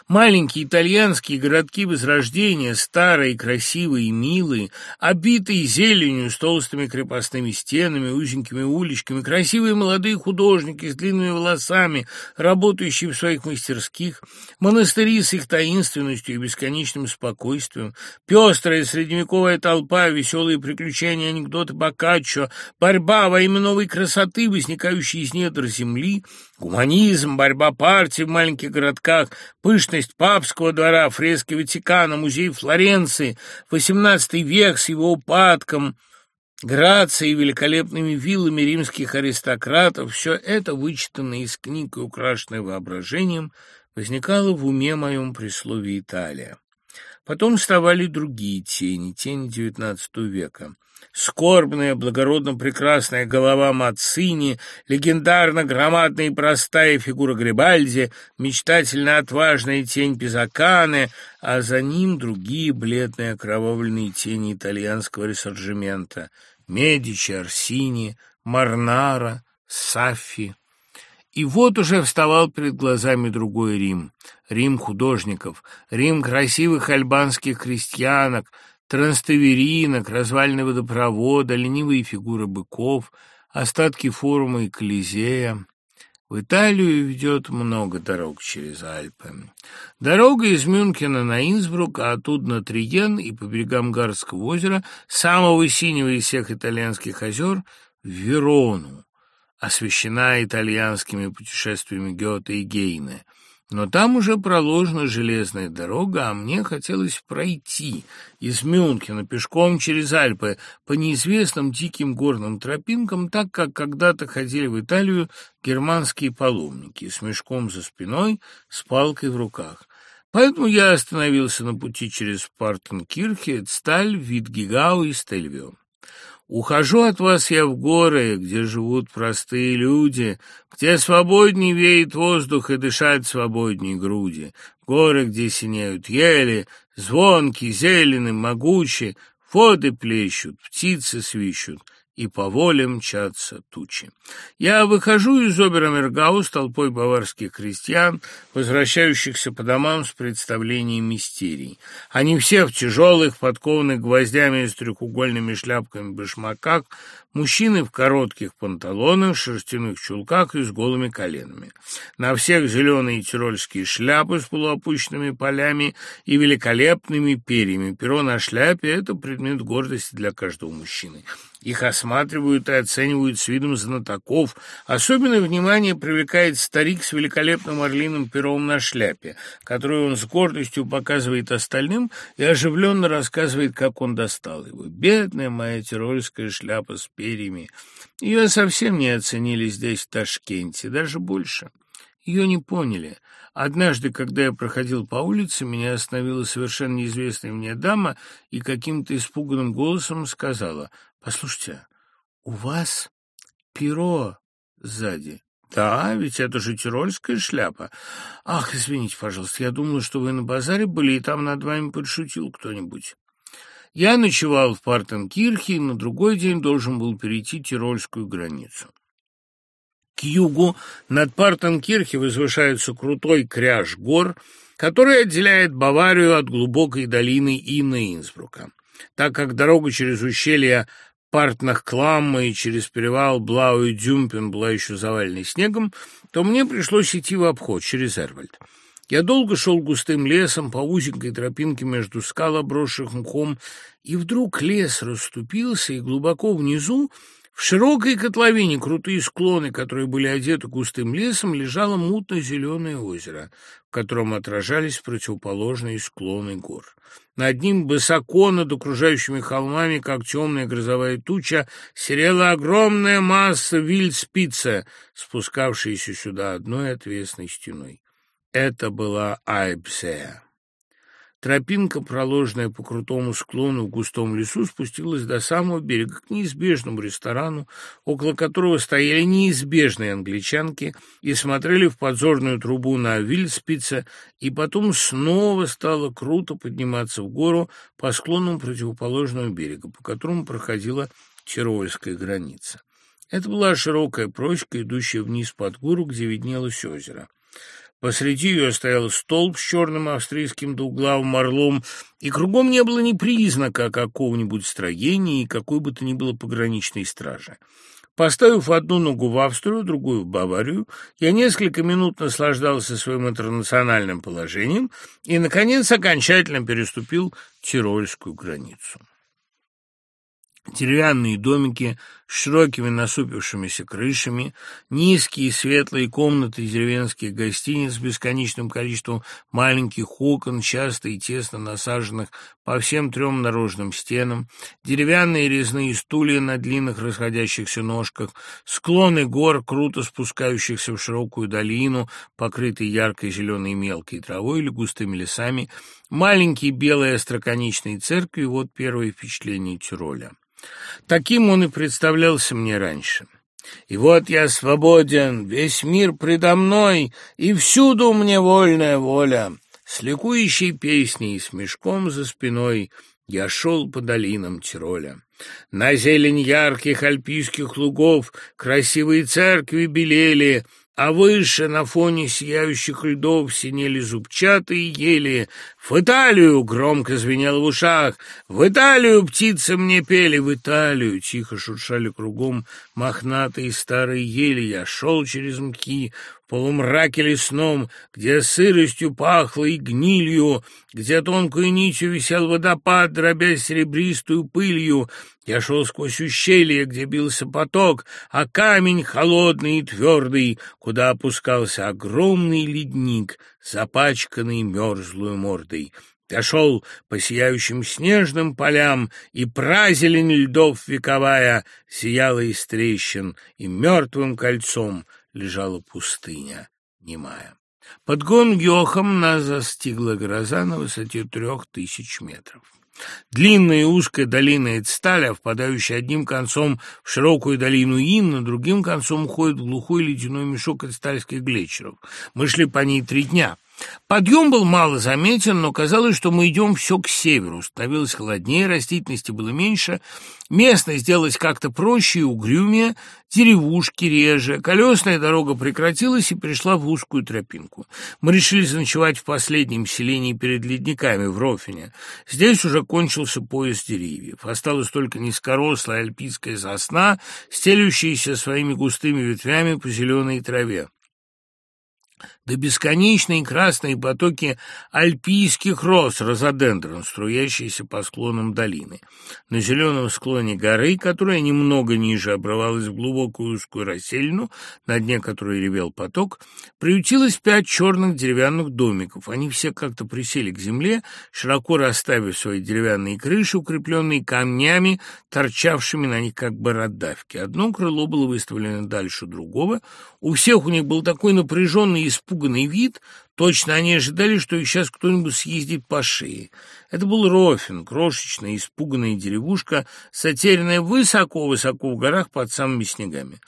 Маленькие итальянские городки Возрождения, старые, красивые и милые, обитые зеленью с толстыми крепостными стенами, узенькими уличками, красивые молодые художники с длинными волосами, работающие в своих мастерских, монастыри с их таинственностью и бесконечным спокойствием, пестрая средневековая толпа, веселые приключения, анекдоты Боккаччо, борьба во имя новой красоты, возникающей из недр земли, гуманизм, борьба партий в маленьких городках, Пышность папского двора, фрески Ватикана, музей Флоренции, XVIII век с его упадком, грацией и великолепными виллами римских аристократов, все это, вычитанное из книг и украшенное воображением, возникало в уме моем при слове «Италия». Потом вставали другие тени, тени XIX века — Скорбная, благородно прекрасная голова Мацини, легендарно громадная и простая фигура Грибальди, мечтательно отважная тень Пизаканы, а за ним другие бледные окровавленные тени итальянского ресорджимента — Медичи, Арсини, Марнара, Саффи. И вот уже вставал перед глазами другой Рим, Рим художников, Рим красивых альбанских крестьянок — Транставеринок, развалины водопровода, ленивые фигуры быков, остатки форума и Колизея. В Италию ведет много дорог через Альпы. Дорога из Мюнхена на Инсбрук, а оттуда на Триен и по берегам Гарского озера, самого синего из всех итальянских озер, в Верону, освещена итальянскими путешествиями Гёте и Гейне – но там уже проложена железная дорога, а мне хотелось пройти из Мюнхена пешком через Альпы по неизвестным диким горным тропинкам, так как когда-то ходили в Италию германские паломники с мешком за спиной, с палкой в руках. Поэтому я остановился на пути через Партенкирхе, Сталь, Витгигау и Стельвио. Ухожу от вас я в горы, где живут простые люди, где свободней веет воздух и дышать свободней груди, горы, где синеют ели, звонки, зелены, могучие, воды плещут, птицы свищут, и по воле мчатся тучи. Я выхожу из Оберамергау с толпой баварских крестьян, возвращающихся по домам с представлением мистерий. Они все в тяжелых, подкованных гвоздями с треугольными шляпками башмаках, мужчины в коротких панталонах, шерстяных чулках и с голыми коленами. На всех зеленые тирольские шляпы с полуопущенными полями и великолепными перьями. Перо на шляпе — это предмет гордости для каждого мужчины. Их осматривают и оценивают с видом знатоков. Особенное внимание привлекает старик с великолепным орлиным пером на шляпе, который он с гордостью показывает остальным и оживленно рассказывает, как он достал его. Бедная моя тирольская шляпа с перьями. Ее совсем не оценили здесь, в Ташкенте, даже больше. Ее не поняли. Однажды, когда я проходил по улице, меня остановила совершенно неизвестная мне дама и каким-то испуганным голосом сказала, «Послушайте, у вас перо сзади». «Да, ведь это же тирольская шляпа. Ах, извините, пожалуйста, я думала, что вы на базаре были, и там над вами подшутил кто-нибудь». Я ночевал в Партенкирхе и на другой день должен был перейти тирольскую границу. К югу над Партенкирхе возвышается крутой кряж гор, который отделяет Баварию от глубокой долины Инна Инсбрука. Так как дорога через ущелье Партнах-Кламма и через перевал Блау-Дюмпен была еще заваленной снегом, то мне пришлось идти в обход через Эрвальд. Я долго шел густым лесом по узенькой тропинке между скал, обросших мхом, и вдруг лес расступился, и глубоко внизу в широкой котловине крутые склоны, которые были одеты густым лесом, лежало мутно-зеленое озеро, в котором отражались противоположные склоны гор. Над ним высоко над окружающими холмами, как темная грозовая туча, серела огромная масса вильдспица, спускавшаяся сюда одной отвесной стеной. Это была Айбсея. Тропинка, проложенная по крутому склону в густом лесу, спустилась до самого берега к неизбежному ресторану, около которого стояли неизбежные англичанки и смотрели в подзорную трубу на Вильспице, и потом снова стало круто подниматься в гору по склону противоположного берега, по которому проходила Тирольская граница. Это была широкая прочка, идущая вниз под гору, где виднелось озеро. Посреди ее стоял столб с черным австрийским двуглавым орлом, и кругом не было ни признака какого-нибудь строения и какой бы то ни было пограничной стражи. Поставив одну ногу в Австрию, другую в Баварию, я несколько минут наслаждался своим интернациональным положением и, наконец, окончательно переступил Тирольскую границу. Деревянные домики с широкими насупившимися крышами, низкие светлые комнаты деревенских гостиниц с бесконечным количеством маленьких окон, часто и тесно насаженных по всем трем наружным стенам, деревянные резные стулья на длинных расходящихся ножках, склоны гор, круто спускающихся в широкую долину, покрытые яркой зеленой мелкой травой или густыми лесами, маленькие белые остроконечные церкви — вот первое впечатление Тироля. Таким он и представлялся мне раньше. И вот я свободен, весь мир предо мной, и всюду мне вольная воля. С ликующей песней и с мешком за спиной я шел по долинам Тироля. На зелень ярких альпийских лугов красивые церкви белели, а выше, на фоне сияющих льдов, синели зубчатые ели. «В Италию!» — громко звенел в ушах. «В Италию птицы мне пели! В Италию!» Тихо шуршали кругом мохнатые старые ели. Я шел через мки полумраке лесном, где сыростью пахло и гнилью, где тонкую нитью висел водопад, дробя серебристую пылью, я шел сквозь ущелье, где бился поток, а камень холодный и твердый, куда опускался огромный ледник, запачканный мерзлую мордой. Я шел по сияющим снежным полям, и празелень льдов вековая сияла из трещин, и мертвым кольцом лежала пустыня немая. Под Гонгёхом нас застигла гроза на высоте трех тысяч метров. Длинная и узкая долина Эцталя, впадающая одним концом в широкую долину Инна, другим концом уходит в глухой ледяной мешок эцтальских глетчеров. Мы шли по ней три дня. Подъем был мало заметен, но казалось, что мы идем все к северу. Становилось холоднее, растительности было меньше, местность сделалась как-то проще и угрюмее, деревушки реже, колесная дорога прекратилась и пришла в узкую тропинку. Мы решили заночевать в последнем селении перед ледниками в Рофине. Здесь уже кончился пояс деревьев. Осталась только низкорослая альпийская сосна, стелющаяся своими густыми ветвями по зеленой траве до бесконечные красные потоки альпийских роз розодендрон, струящиеся по склонам долины. На зеленом склоне горы, которая немного ниже обрывалась в глубокую узкую расселину, на дне которой ревел поток, приютилось пять черных деревянных домиков. Они все как-то присели к земле, широко расставив свои деревянные крыши, укрепленные камнями, торчавшими на них как бородавки. Одно крыло было выставлено дальше другого. У всех у них был такой напряженный испуганный вид, точно они ожидали, что их сейчас кто-нибудь съездит по шее. Это был Рофин, крошечная испуганная деревушка, затерянная высоко-высоко в горах под самыми снегами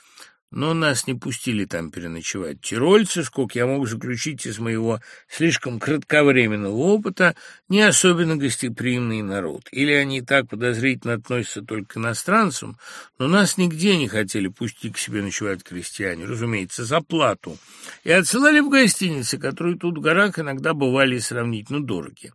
но нас не пустили там переночевать. Тирольцы, сколько я мог заключить из моего слишком кратковременного опыта, не особенно гостеприимный народ. Или они так подозрительно относятся только к иностранцам, но нас нигде не хотели пустить к себе ночевать крестьяне, разумеется, за плату, и отсылали в гостиницы, которые тут в горах иногда бывали сравнительно дороги.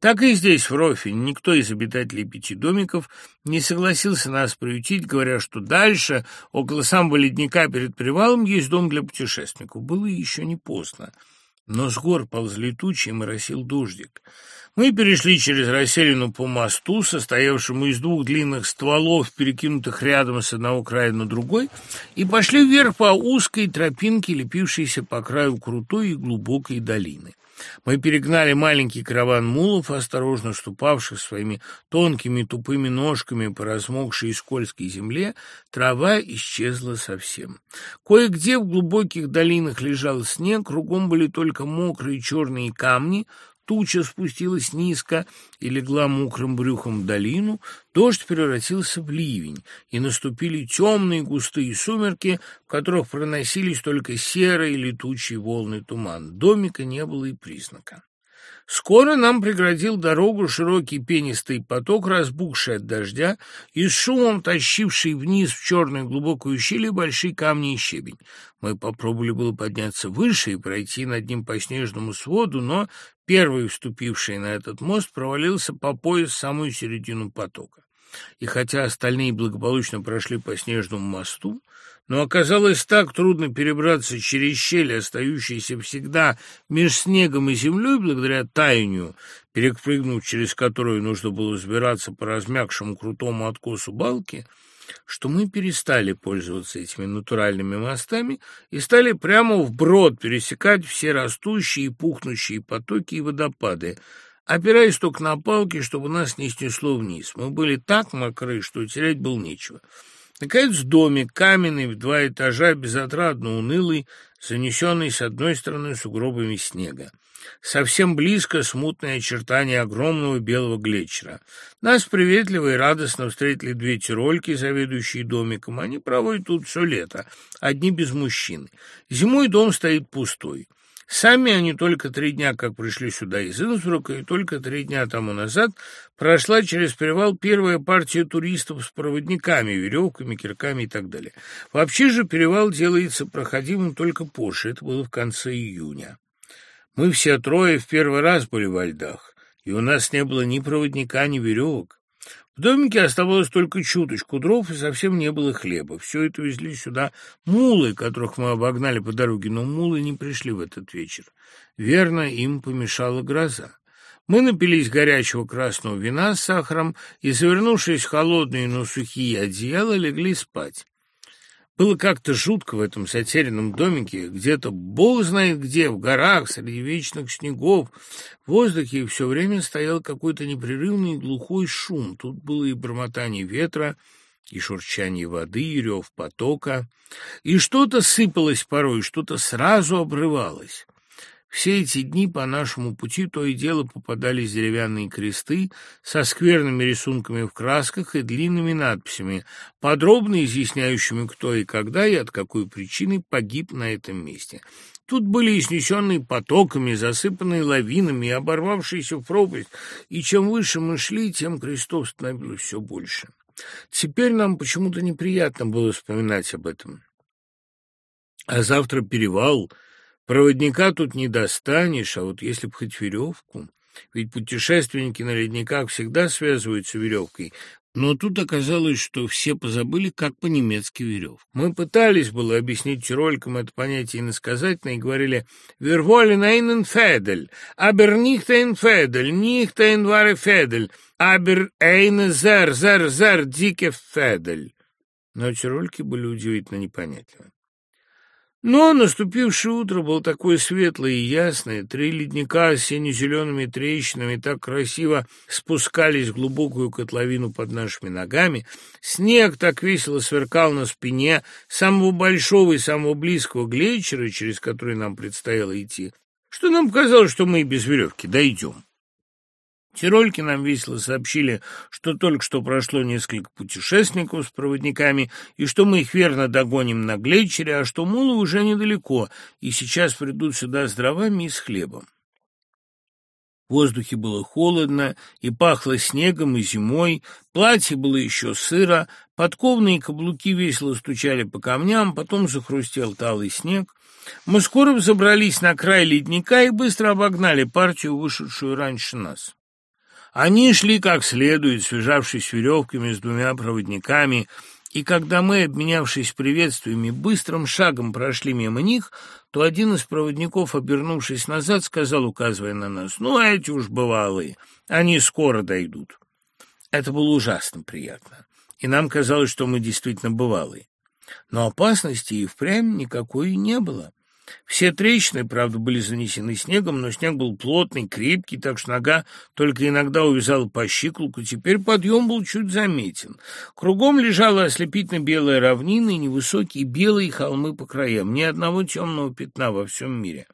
Так и здесь, в Рофе, никто из обитателей пяти домиков не согласился нас приютить, говоря, что дальше, около самого ледника перед привалом, есть дом для путешественников. Было еще не поздно, но с гор ползли тучи и моросил дождик. Мы перешли через расселину по мосту, состоявшему из двух длинных стволов, перекинутых рядом с одного края на другой, и пошли вверх по узкой тропинке, лепившейся по краю крутой и глубокой долины. Мы перегнали маленький караван мулов, осторожно ступавших своими тонкими тупыми ножками по размокшей и скользкой земле, трава исчезла совсем. Кое-где в глубоких долинах лежал снег, кругом были только мокрые черные камни, Туча спустилась низко и легла мокрым брюхом в долину, дождь превратился в ливень, и наступили темные густые сумерки, в которых проносились только серые летучие волны туман. Домика не было и признака. Скоро нам преградил дорогу широкий пенистый поток, разбухший от дождя и с шумом тащивший вниз в черную глубокую ущелье большие камни и щебень. Мы попробовали было подняться выше и пройти над ним по снежному своду, но первый вступивший на этот мост провалился по пояс в самую середину потока. И хотя остальные благополучно прошли по снежному мосту, но оказалось так трудно перебраться через щели, остающиеся всегда меж снегом и землей, благодаря таянию, перепрыгнув через которую нужно было взбираться по размягшему крутому откосу балки, что мы перестали пользоваться этими натуральными мостами и стали прямо вброд пересекать все растущие и пухнущие потоки и водопады, опираясь только на палки, чтобы нас не снесло вниз. Мы были так мокры, что терять было нечего. Наконец домик, каменный, в два этажа, безотрадно унылый, занесенный с одной стороны сугробами снега. Совсем близко смутные очертания огромного белого глетчера. Нас приветливо и радостно встретили две тирольки, заведующие домиком. Они проводят тут все лето, одни без мужчин. Зимой дом стоит пустой. Сами они только три дня, как пришли сюда из Инсбрука, и только три дня тому назад прошла через перевал первая партия туристов с проводниками, веревками, кирками и так далее. Вообще же перевал делается проходимым только позже, это было в конце июня. Мы все трое в первый раз были во льдах, и у нас не было ни проводника, ни веревок. В домике оставалось только чуточку дров, и совсем не было хлеба. Все это везли сюда мулы, которых мы обогнали по дороге, но мулы не пришли в этот вечер. Верно, им помешала гроза. Мы напились горячего красного вина с сахаром и, завернувшись в холодные, но сухие одеяла, легли спать. Было как-то жутко в этом затерянном домике, где-то бог знает где, в горах, среди вечных снегов. В воздухе все время стоял какой-то непрерывный глухой шум. Тут было и бормотание ветра, и шурчание воды, и рев потока, и что-то сыпалось порой, что-то сразу обрывалось. Все эти дни по нашему пути то и дело попадались деревянные кресты со скверными рисунками в красках и длинными надписями, подробно изъясняющими, кто и когда и от какой причины погиб на этом месте. Тут были и снесенные потоками, засыпанные лавинами, и оборвавшиеся в пропасть, и чем выше мы шли, тем крестов становилось все больше. Теперь нам почему-то неприятно было вспоминать об этом. А завтра перевал — Проводника тут не достанешь, а вот если б хоть веревку... Ведь путешественники на ледниках всегда связываются веревкой, но тут оказалось, что все позабыли, как по-немецки веревка. Мы пытались было объяснить тиролькам это понятие иносказательно и говорили «Wir wollen einen Fädel, aber nicht ein Fädel, nicht ein wahre Fädel, aber eine sehr, sehr, sehr dicke Fädel». Но тирольки были удивительно непонятливы. Но наступившее утро было такое светлое и ясное, три ледника с сине-зелеными трещинами так красиво спускались в глубокую котловину под нашими ногами, снег так весело сверкал на спине самого большого и самого близкого глейчера, через который нам предстояло идти, что нам казалось, что мы и без веревки дойдем. Тирольки нам весело сообщили, что только что прошло несколько путешественников с проводниками, и что мы их верно догоним на Глейчере, а что мулы уже недалеко, и сейчас придут сюда с дровами и с хлебом. В воздухе было холодно и пахло снегом и зимой, платье было еще сыро, подковные каблуки весело стучали по камням, потом захрустел талый снег. Мы скоро взобрались на край ледника и быстро обогнали партию, вышедшую раньше нас. Они шли как следует, связавшись веревками с двумя проводниками, и когда мы, обменявшись приветствиями, быстрым шагом прошли мимо них, то один из проводников, обернувшись назад, сказал, указывая на нас, «Ну, эти уж бывалые, они скоро дойдут». Это было ужасно приятно, и нам казалось, что мы действительно бывалые. Но опасности и впрямь никакой не было. Все трещины, правда, были занесены снегом, но снег был плотный, крепкий, так что нога только иногда увязала по щиколку. Теперь подъем был чуть заметен. Кругом лежала ослепительно белая равнина и невысокие белые холмы по краям. Ни одного темного пятна во всем мире.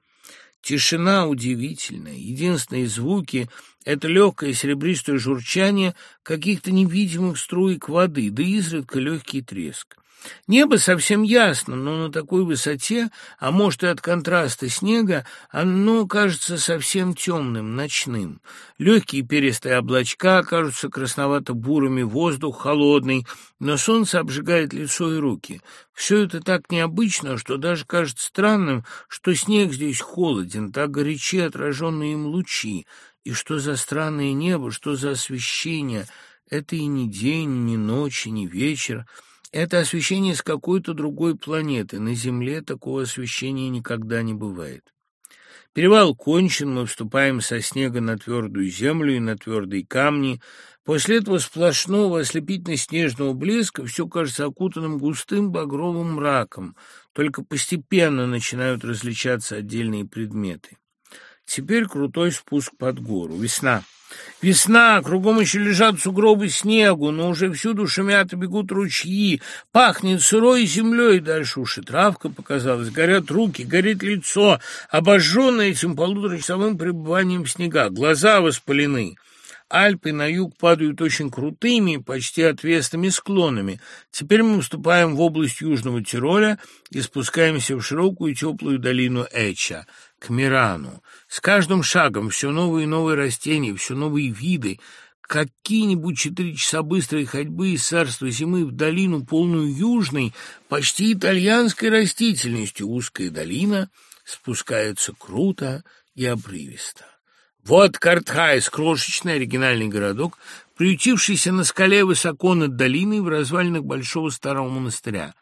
Тишина удивительная. Единственные звуки — это легкое серебристое журчание каких-то невидимых струек воды, да изредка легкий треск. Небо совсем ясно, но на такой высоте, а может и от контраста снега, оно кажется совсем темным, ночным. Легкие перистые облачка кажутся красновато-бурыми, воздух холодный, но солнце обжигает лицо и руки. Все это так необычно, что даже кажется странным, что снег здесь холоден, так горячи отраженные им лучи. И что за странное небо, что за освещение — это и не день, не ночь, и не вечер — это освещение с какой-то другой планеты. На Земле такого освещения никогда не бывает. Перевал кончен, мы вступаем со снега на твердую землю и на твердые камни. После этого сплошного ослепительно-снежного блеска все кажется окутанным густым багровым мраком, только постепенно начинают различаться отдельные предметы. Теперь крутой спуск под гору. Весна. Весна, кругом еще лежат сугробы снегу, но уже всюду шумят и бегут ручьи, пахнет сырой землей, дальше уж и травка показалась, горят руки, горит лицо, обожженное этим полуторачасовым пребыванием снега, глаза воспалены. Альпы на юг падают очень крутыми, почти отвесными склонами. Теперь мы вступаем в область Южного Тироля и спускаемся в широкую теплую долину Эча к Мирану. С каждым шагом все новые и новые растения, все новые виды. Какие-нибудь четыре часа быстрой ходьбы из царства зимы в долину, полную южной, почти итальянской растительностью. Узкая долина спускается круто и обрывисто. Вот Картхайс, крошечный оригинальный городок, приютившийся на скале высоко над долиной в развалинах большого старого монастыря.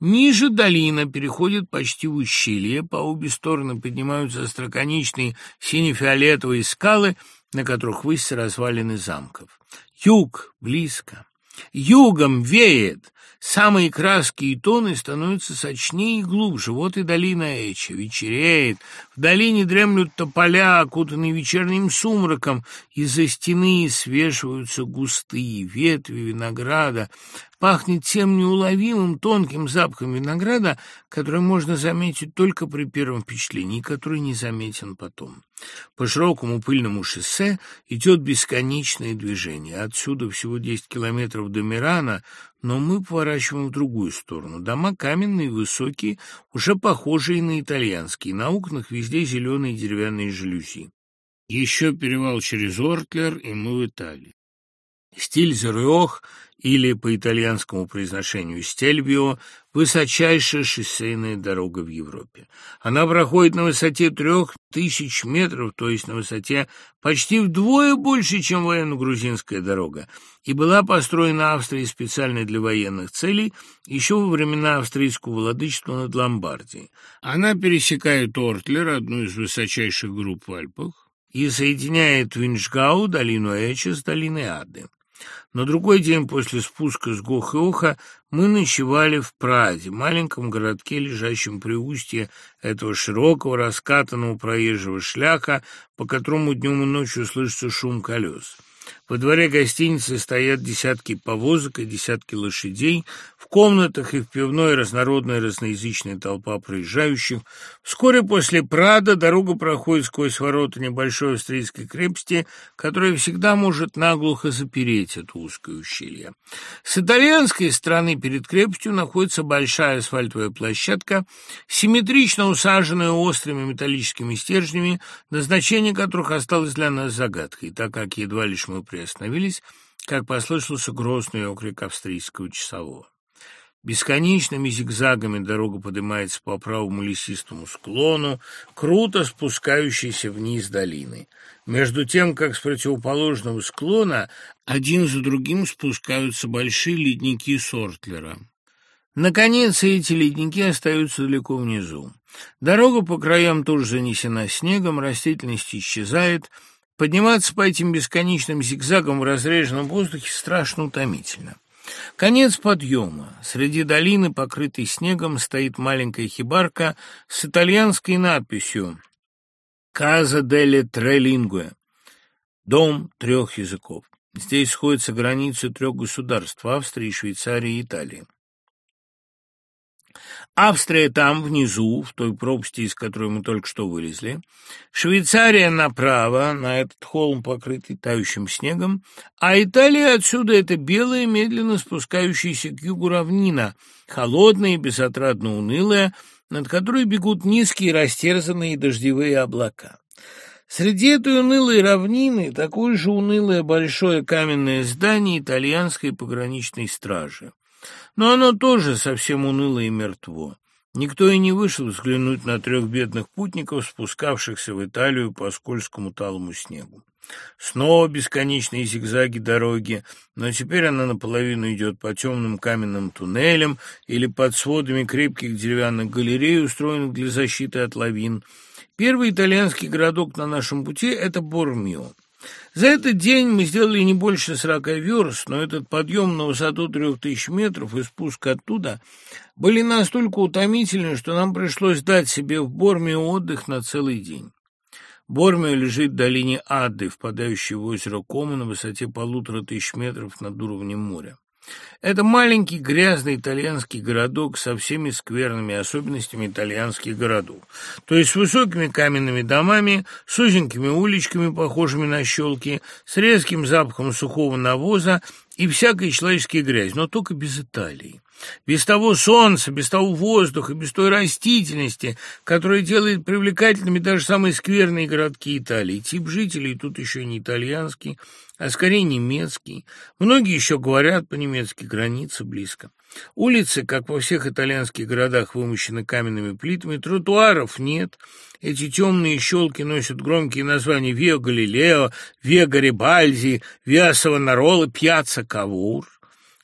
Ниже долина переходит почти в ущелье, по обе стороны поднимаются остроконечные сине-фиолетовые скалы, на которых высятся развалины замков. Юг близко. Югом веет, самые краски и тоны становятся сочнее и глубже. Вот и долина Эча, вечереет. В долине дремлют тополя, окутанные вечерним сумраком. Из-за стены свешиваются густые ветви винограда. Пахнет тем неуловимым тонким запахом винограда, который можно заметить только при первом впечатлении, который не заметен потом. По широкому пыльному шоссе идет бесконечное движение. Отсюда всего 10 километров до Мирана, но мы поворачиваем в другую сторону. Дома каменные, высокие, уже похожие на итальянские. На окнах везде зеленые деревянные жалюзи. Еще перевал через Ортлер, и мы в Италии. Стиль Зеруох или по итальянскому произношению Стельбио – высочайшая шоссейная дорога в Европе. Она проходит на высоте трех тысяч метров, то есть на высоте почти вдвое больше, чем военно-грузинская дорога, и была построена Австрией специально для военных целей еще во времена австрийского владычества над Ломбардией. Она пересекает Ортлер, одну из высочайших групп в Альпах, и соединяет Виншгау, долину Эча с долиной Ады. На другой день после спуска с Гохиоха мы ночевали в Праде, маленьком городке, лежащем при устье этого широкого, раскатанного проезжего шляха, по которому днем и ночью слышится шум колес. Во дворе гостиницы стоят десятки повозок и десятки лошадей, в комнатах и в пивной разнородная разноязычная толпа проезжающих. Вскоре после Прада дорога проходит сквозь ворота небольшой австрийской крепости, которая всегда может наглухо запереть это узкое ущелье. С итальянской стороны перед крепостью находится большая асфальтовая площадка, симметрично усаженная острыми металлическими стержнями, назначение которых осталось для нас загадкой, так как едва лишь мы приостановились, как послышался грозный окрик австрийского часового. Бесконечными зигзагами дорога поднимается по правому лесистому склону, круто спускающейся вниз долины. Между тем, как с противоположного склона один за другим спускаются большие ледники Сортлера. Наконец, эти ледники остаются далеко внизу. Дорога по краям тоже занесена снегом, растительность исчезает — Подниматься по этим бесконечным зигзагам в разреженном воздухе страшно утомительно. Конец подъема. Среди долины, покрытой снегом, стоит маленькая хибарка с итальянской надписью «Каза деле Трелингуэ» — «Дом трех языков». Здесь сходятся границы трех государств — Австрии, Швейцарии и Италии. Австрия там, внизу, в той пропасти, из которой мы только что вылезли. Швейцария направо, на этот холм, покрытый тающим снегом. А Италия отсюда — это белая, медленно спускающаяся к югу равнина, холодная и безотрадно унылая, над которой бегут низкие, растерзанные дождевые облака. Среди этой унылой равнины такое же унылое большое каменное здание итальянской пограничной стражи. Но оно тоже совсем уныло и мертво. Никто и не вышел взглянуть на трех бедных путников, спускавшихся в Италию по скользкому талому снегу. Снова бесконечные зигзаги дороги, но теперь она наполовину идет по темным каменным туннелям или под сводами крепких деревянных галерей, устроенных для защиты от лавин. Первый итальянский городок на нашем пути — это Бормио. За этот день мы сделали не больше сорока верст, но этот подъем на высоту трех тысяч метров и спуск оттуда были настолько утомительны, что нам пришлось дать себе в Борме отдых на целый день. Бормио лежит в долине Адды, впадающей в озеро Кома на высоте полутора тысяч метров над уровнем моря. Это маленький грязный итальянский городок со всеми скверными особенностями итальянских городов. То есть с высокими каменными домами, с узенькими уличками, похожими на щелки, с резким запахом сухого навоза и всякой человеческой грязи, но только без Италии. Без того солнца, без того воздуха, без той растительности, которая делает привлекательными даже самые скверные городки Италии. Тип жителей тут еще не итальянский, а скорее немецкий. Многие еще говорят по-немецки, граница близко. Улицы, как во всех итальянских городах, вымощены каменными плитами, тротуаров нет. Эти темные щелки носят громкие названия Виа Галилео, Виа Гарибальди, Виа Савонарола, Пьяцца Кавур.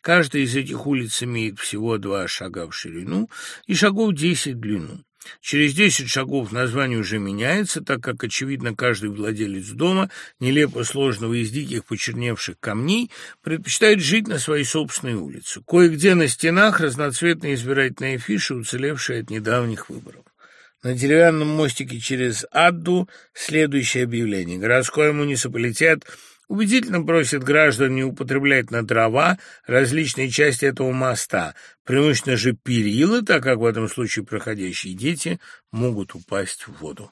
Каждая из этих улиц имеет всего два шага в ширину и шагов десять в длину. Через десять шагов название уже меняется, так как, очевидно, каждый владелец дома, нелепо сложного из диких почерневших камней, предпочитает жить на своей собственной улице. Кое-где на стенах разноцветные избирательные афиши, уцелевшие от недавних выборов. На деревянном мостике через Адду следующее объявление. Городской муниципалитет убедительно просит граждан не употреблять на дрова различные части этого моста, преимущественно же перила, так как в этом случае проходящие дети могут упасть в воду.